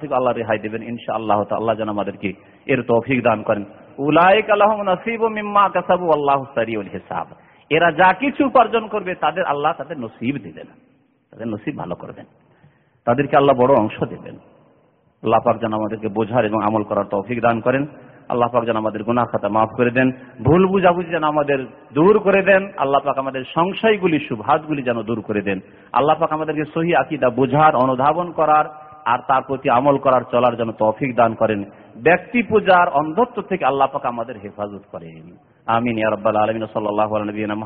থেকে আল্লাহ রেহাই দেবেন যেন আমাদেরকে এর দান করেন। মিম্মা কাসাবু এরা যা কিছু উপার্জন করবে, তাদের আল্লাহ তাদের নসিব দিবেন। তাদের নসিব ভালো করবেন। তাদেরকে আল্লাহ বড় অংশ দেবেন। আল্লাহ পাক যেন আমাদেরকে বোঝার এবং আমল করার তৌফিক দান করেন। আল্লাহ পাক যেন আমাদের গুনাহ খাতা মাফ করে দেন। ভুল বুঝাবুঝি যেন আমাদের দূর করে দেন। আল্লাহ পাক আমাদের সংশয়গুলি সুভাতগুলি যেন দূর করে দেন। আল্লাহ পাক আমাদেরকে সহি আকিদা বোঝার, অনুধাবন করার আর তার প্রতি আমল করার চলার জন্য তৌফিক দান করেন। ব্যক্তি পূজার অন্ধত্ব থেকে আল্লাহ পাক আমাদের হেফাজত করেন। আমিন ইয়া রাব্বাল আলামিন সাল্লাল্লাহু আলাইহি ওয়া সাল্লাম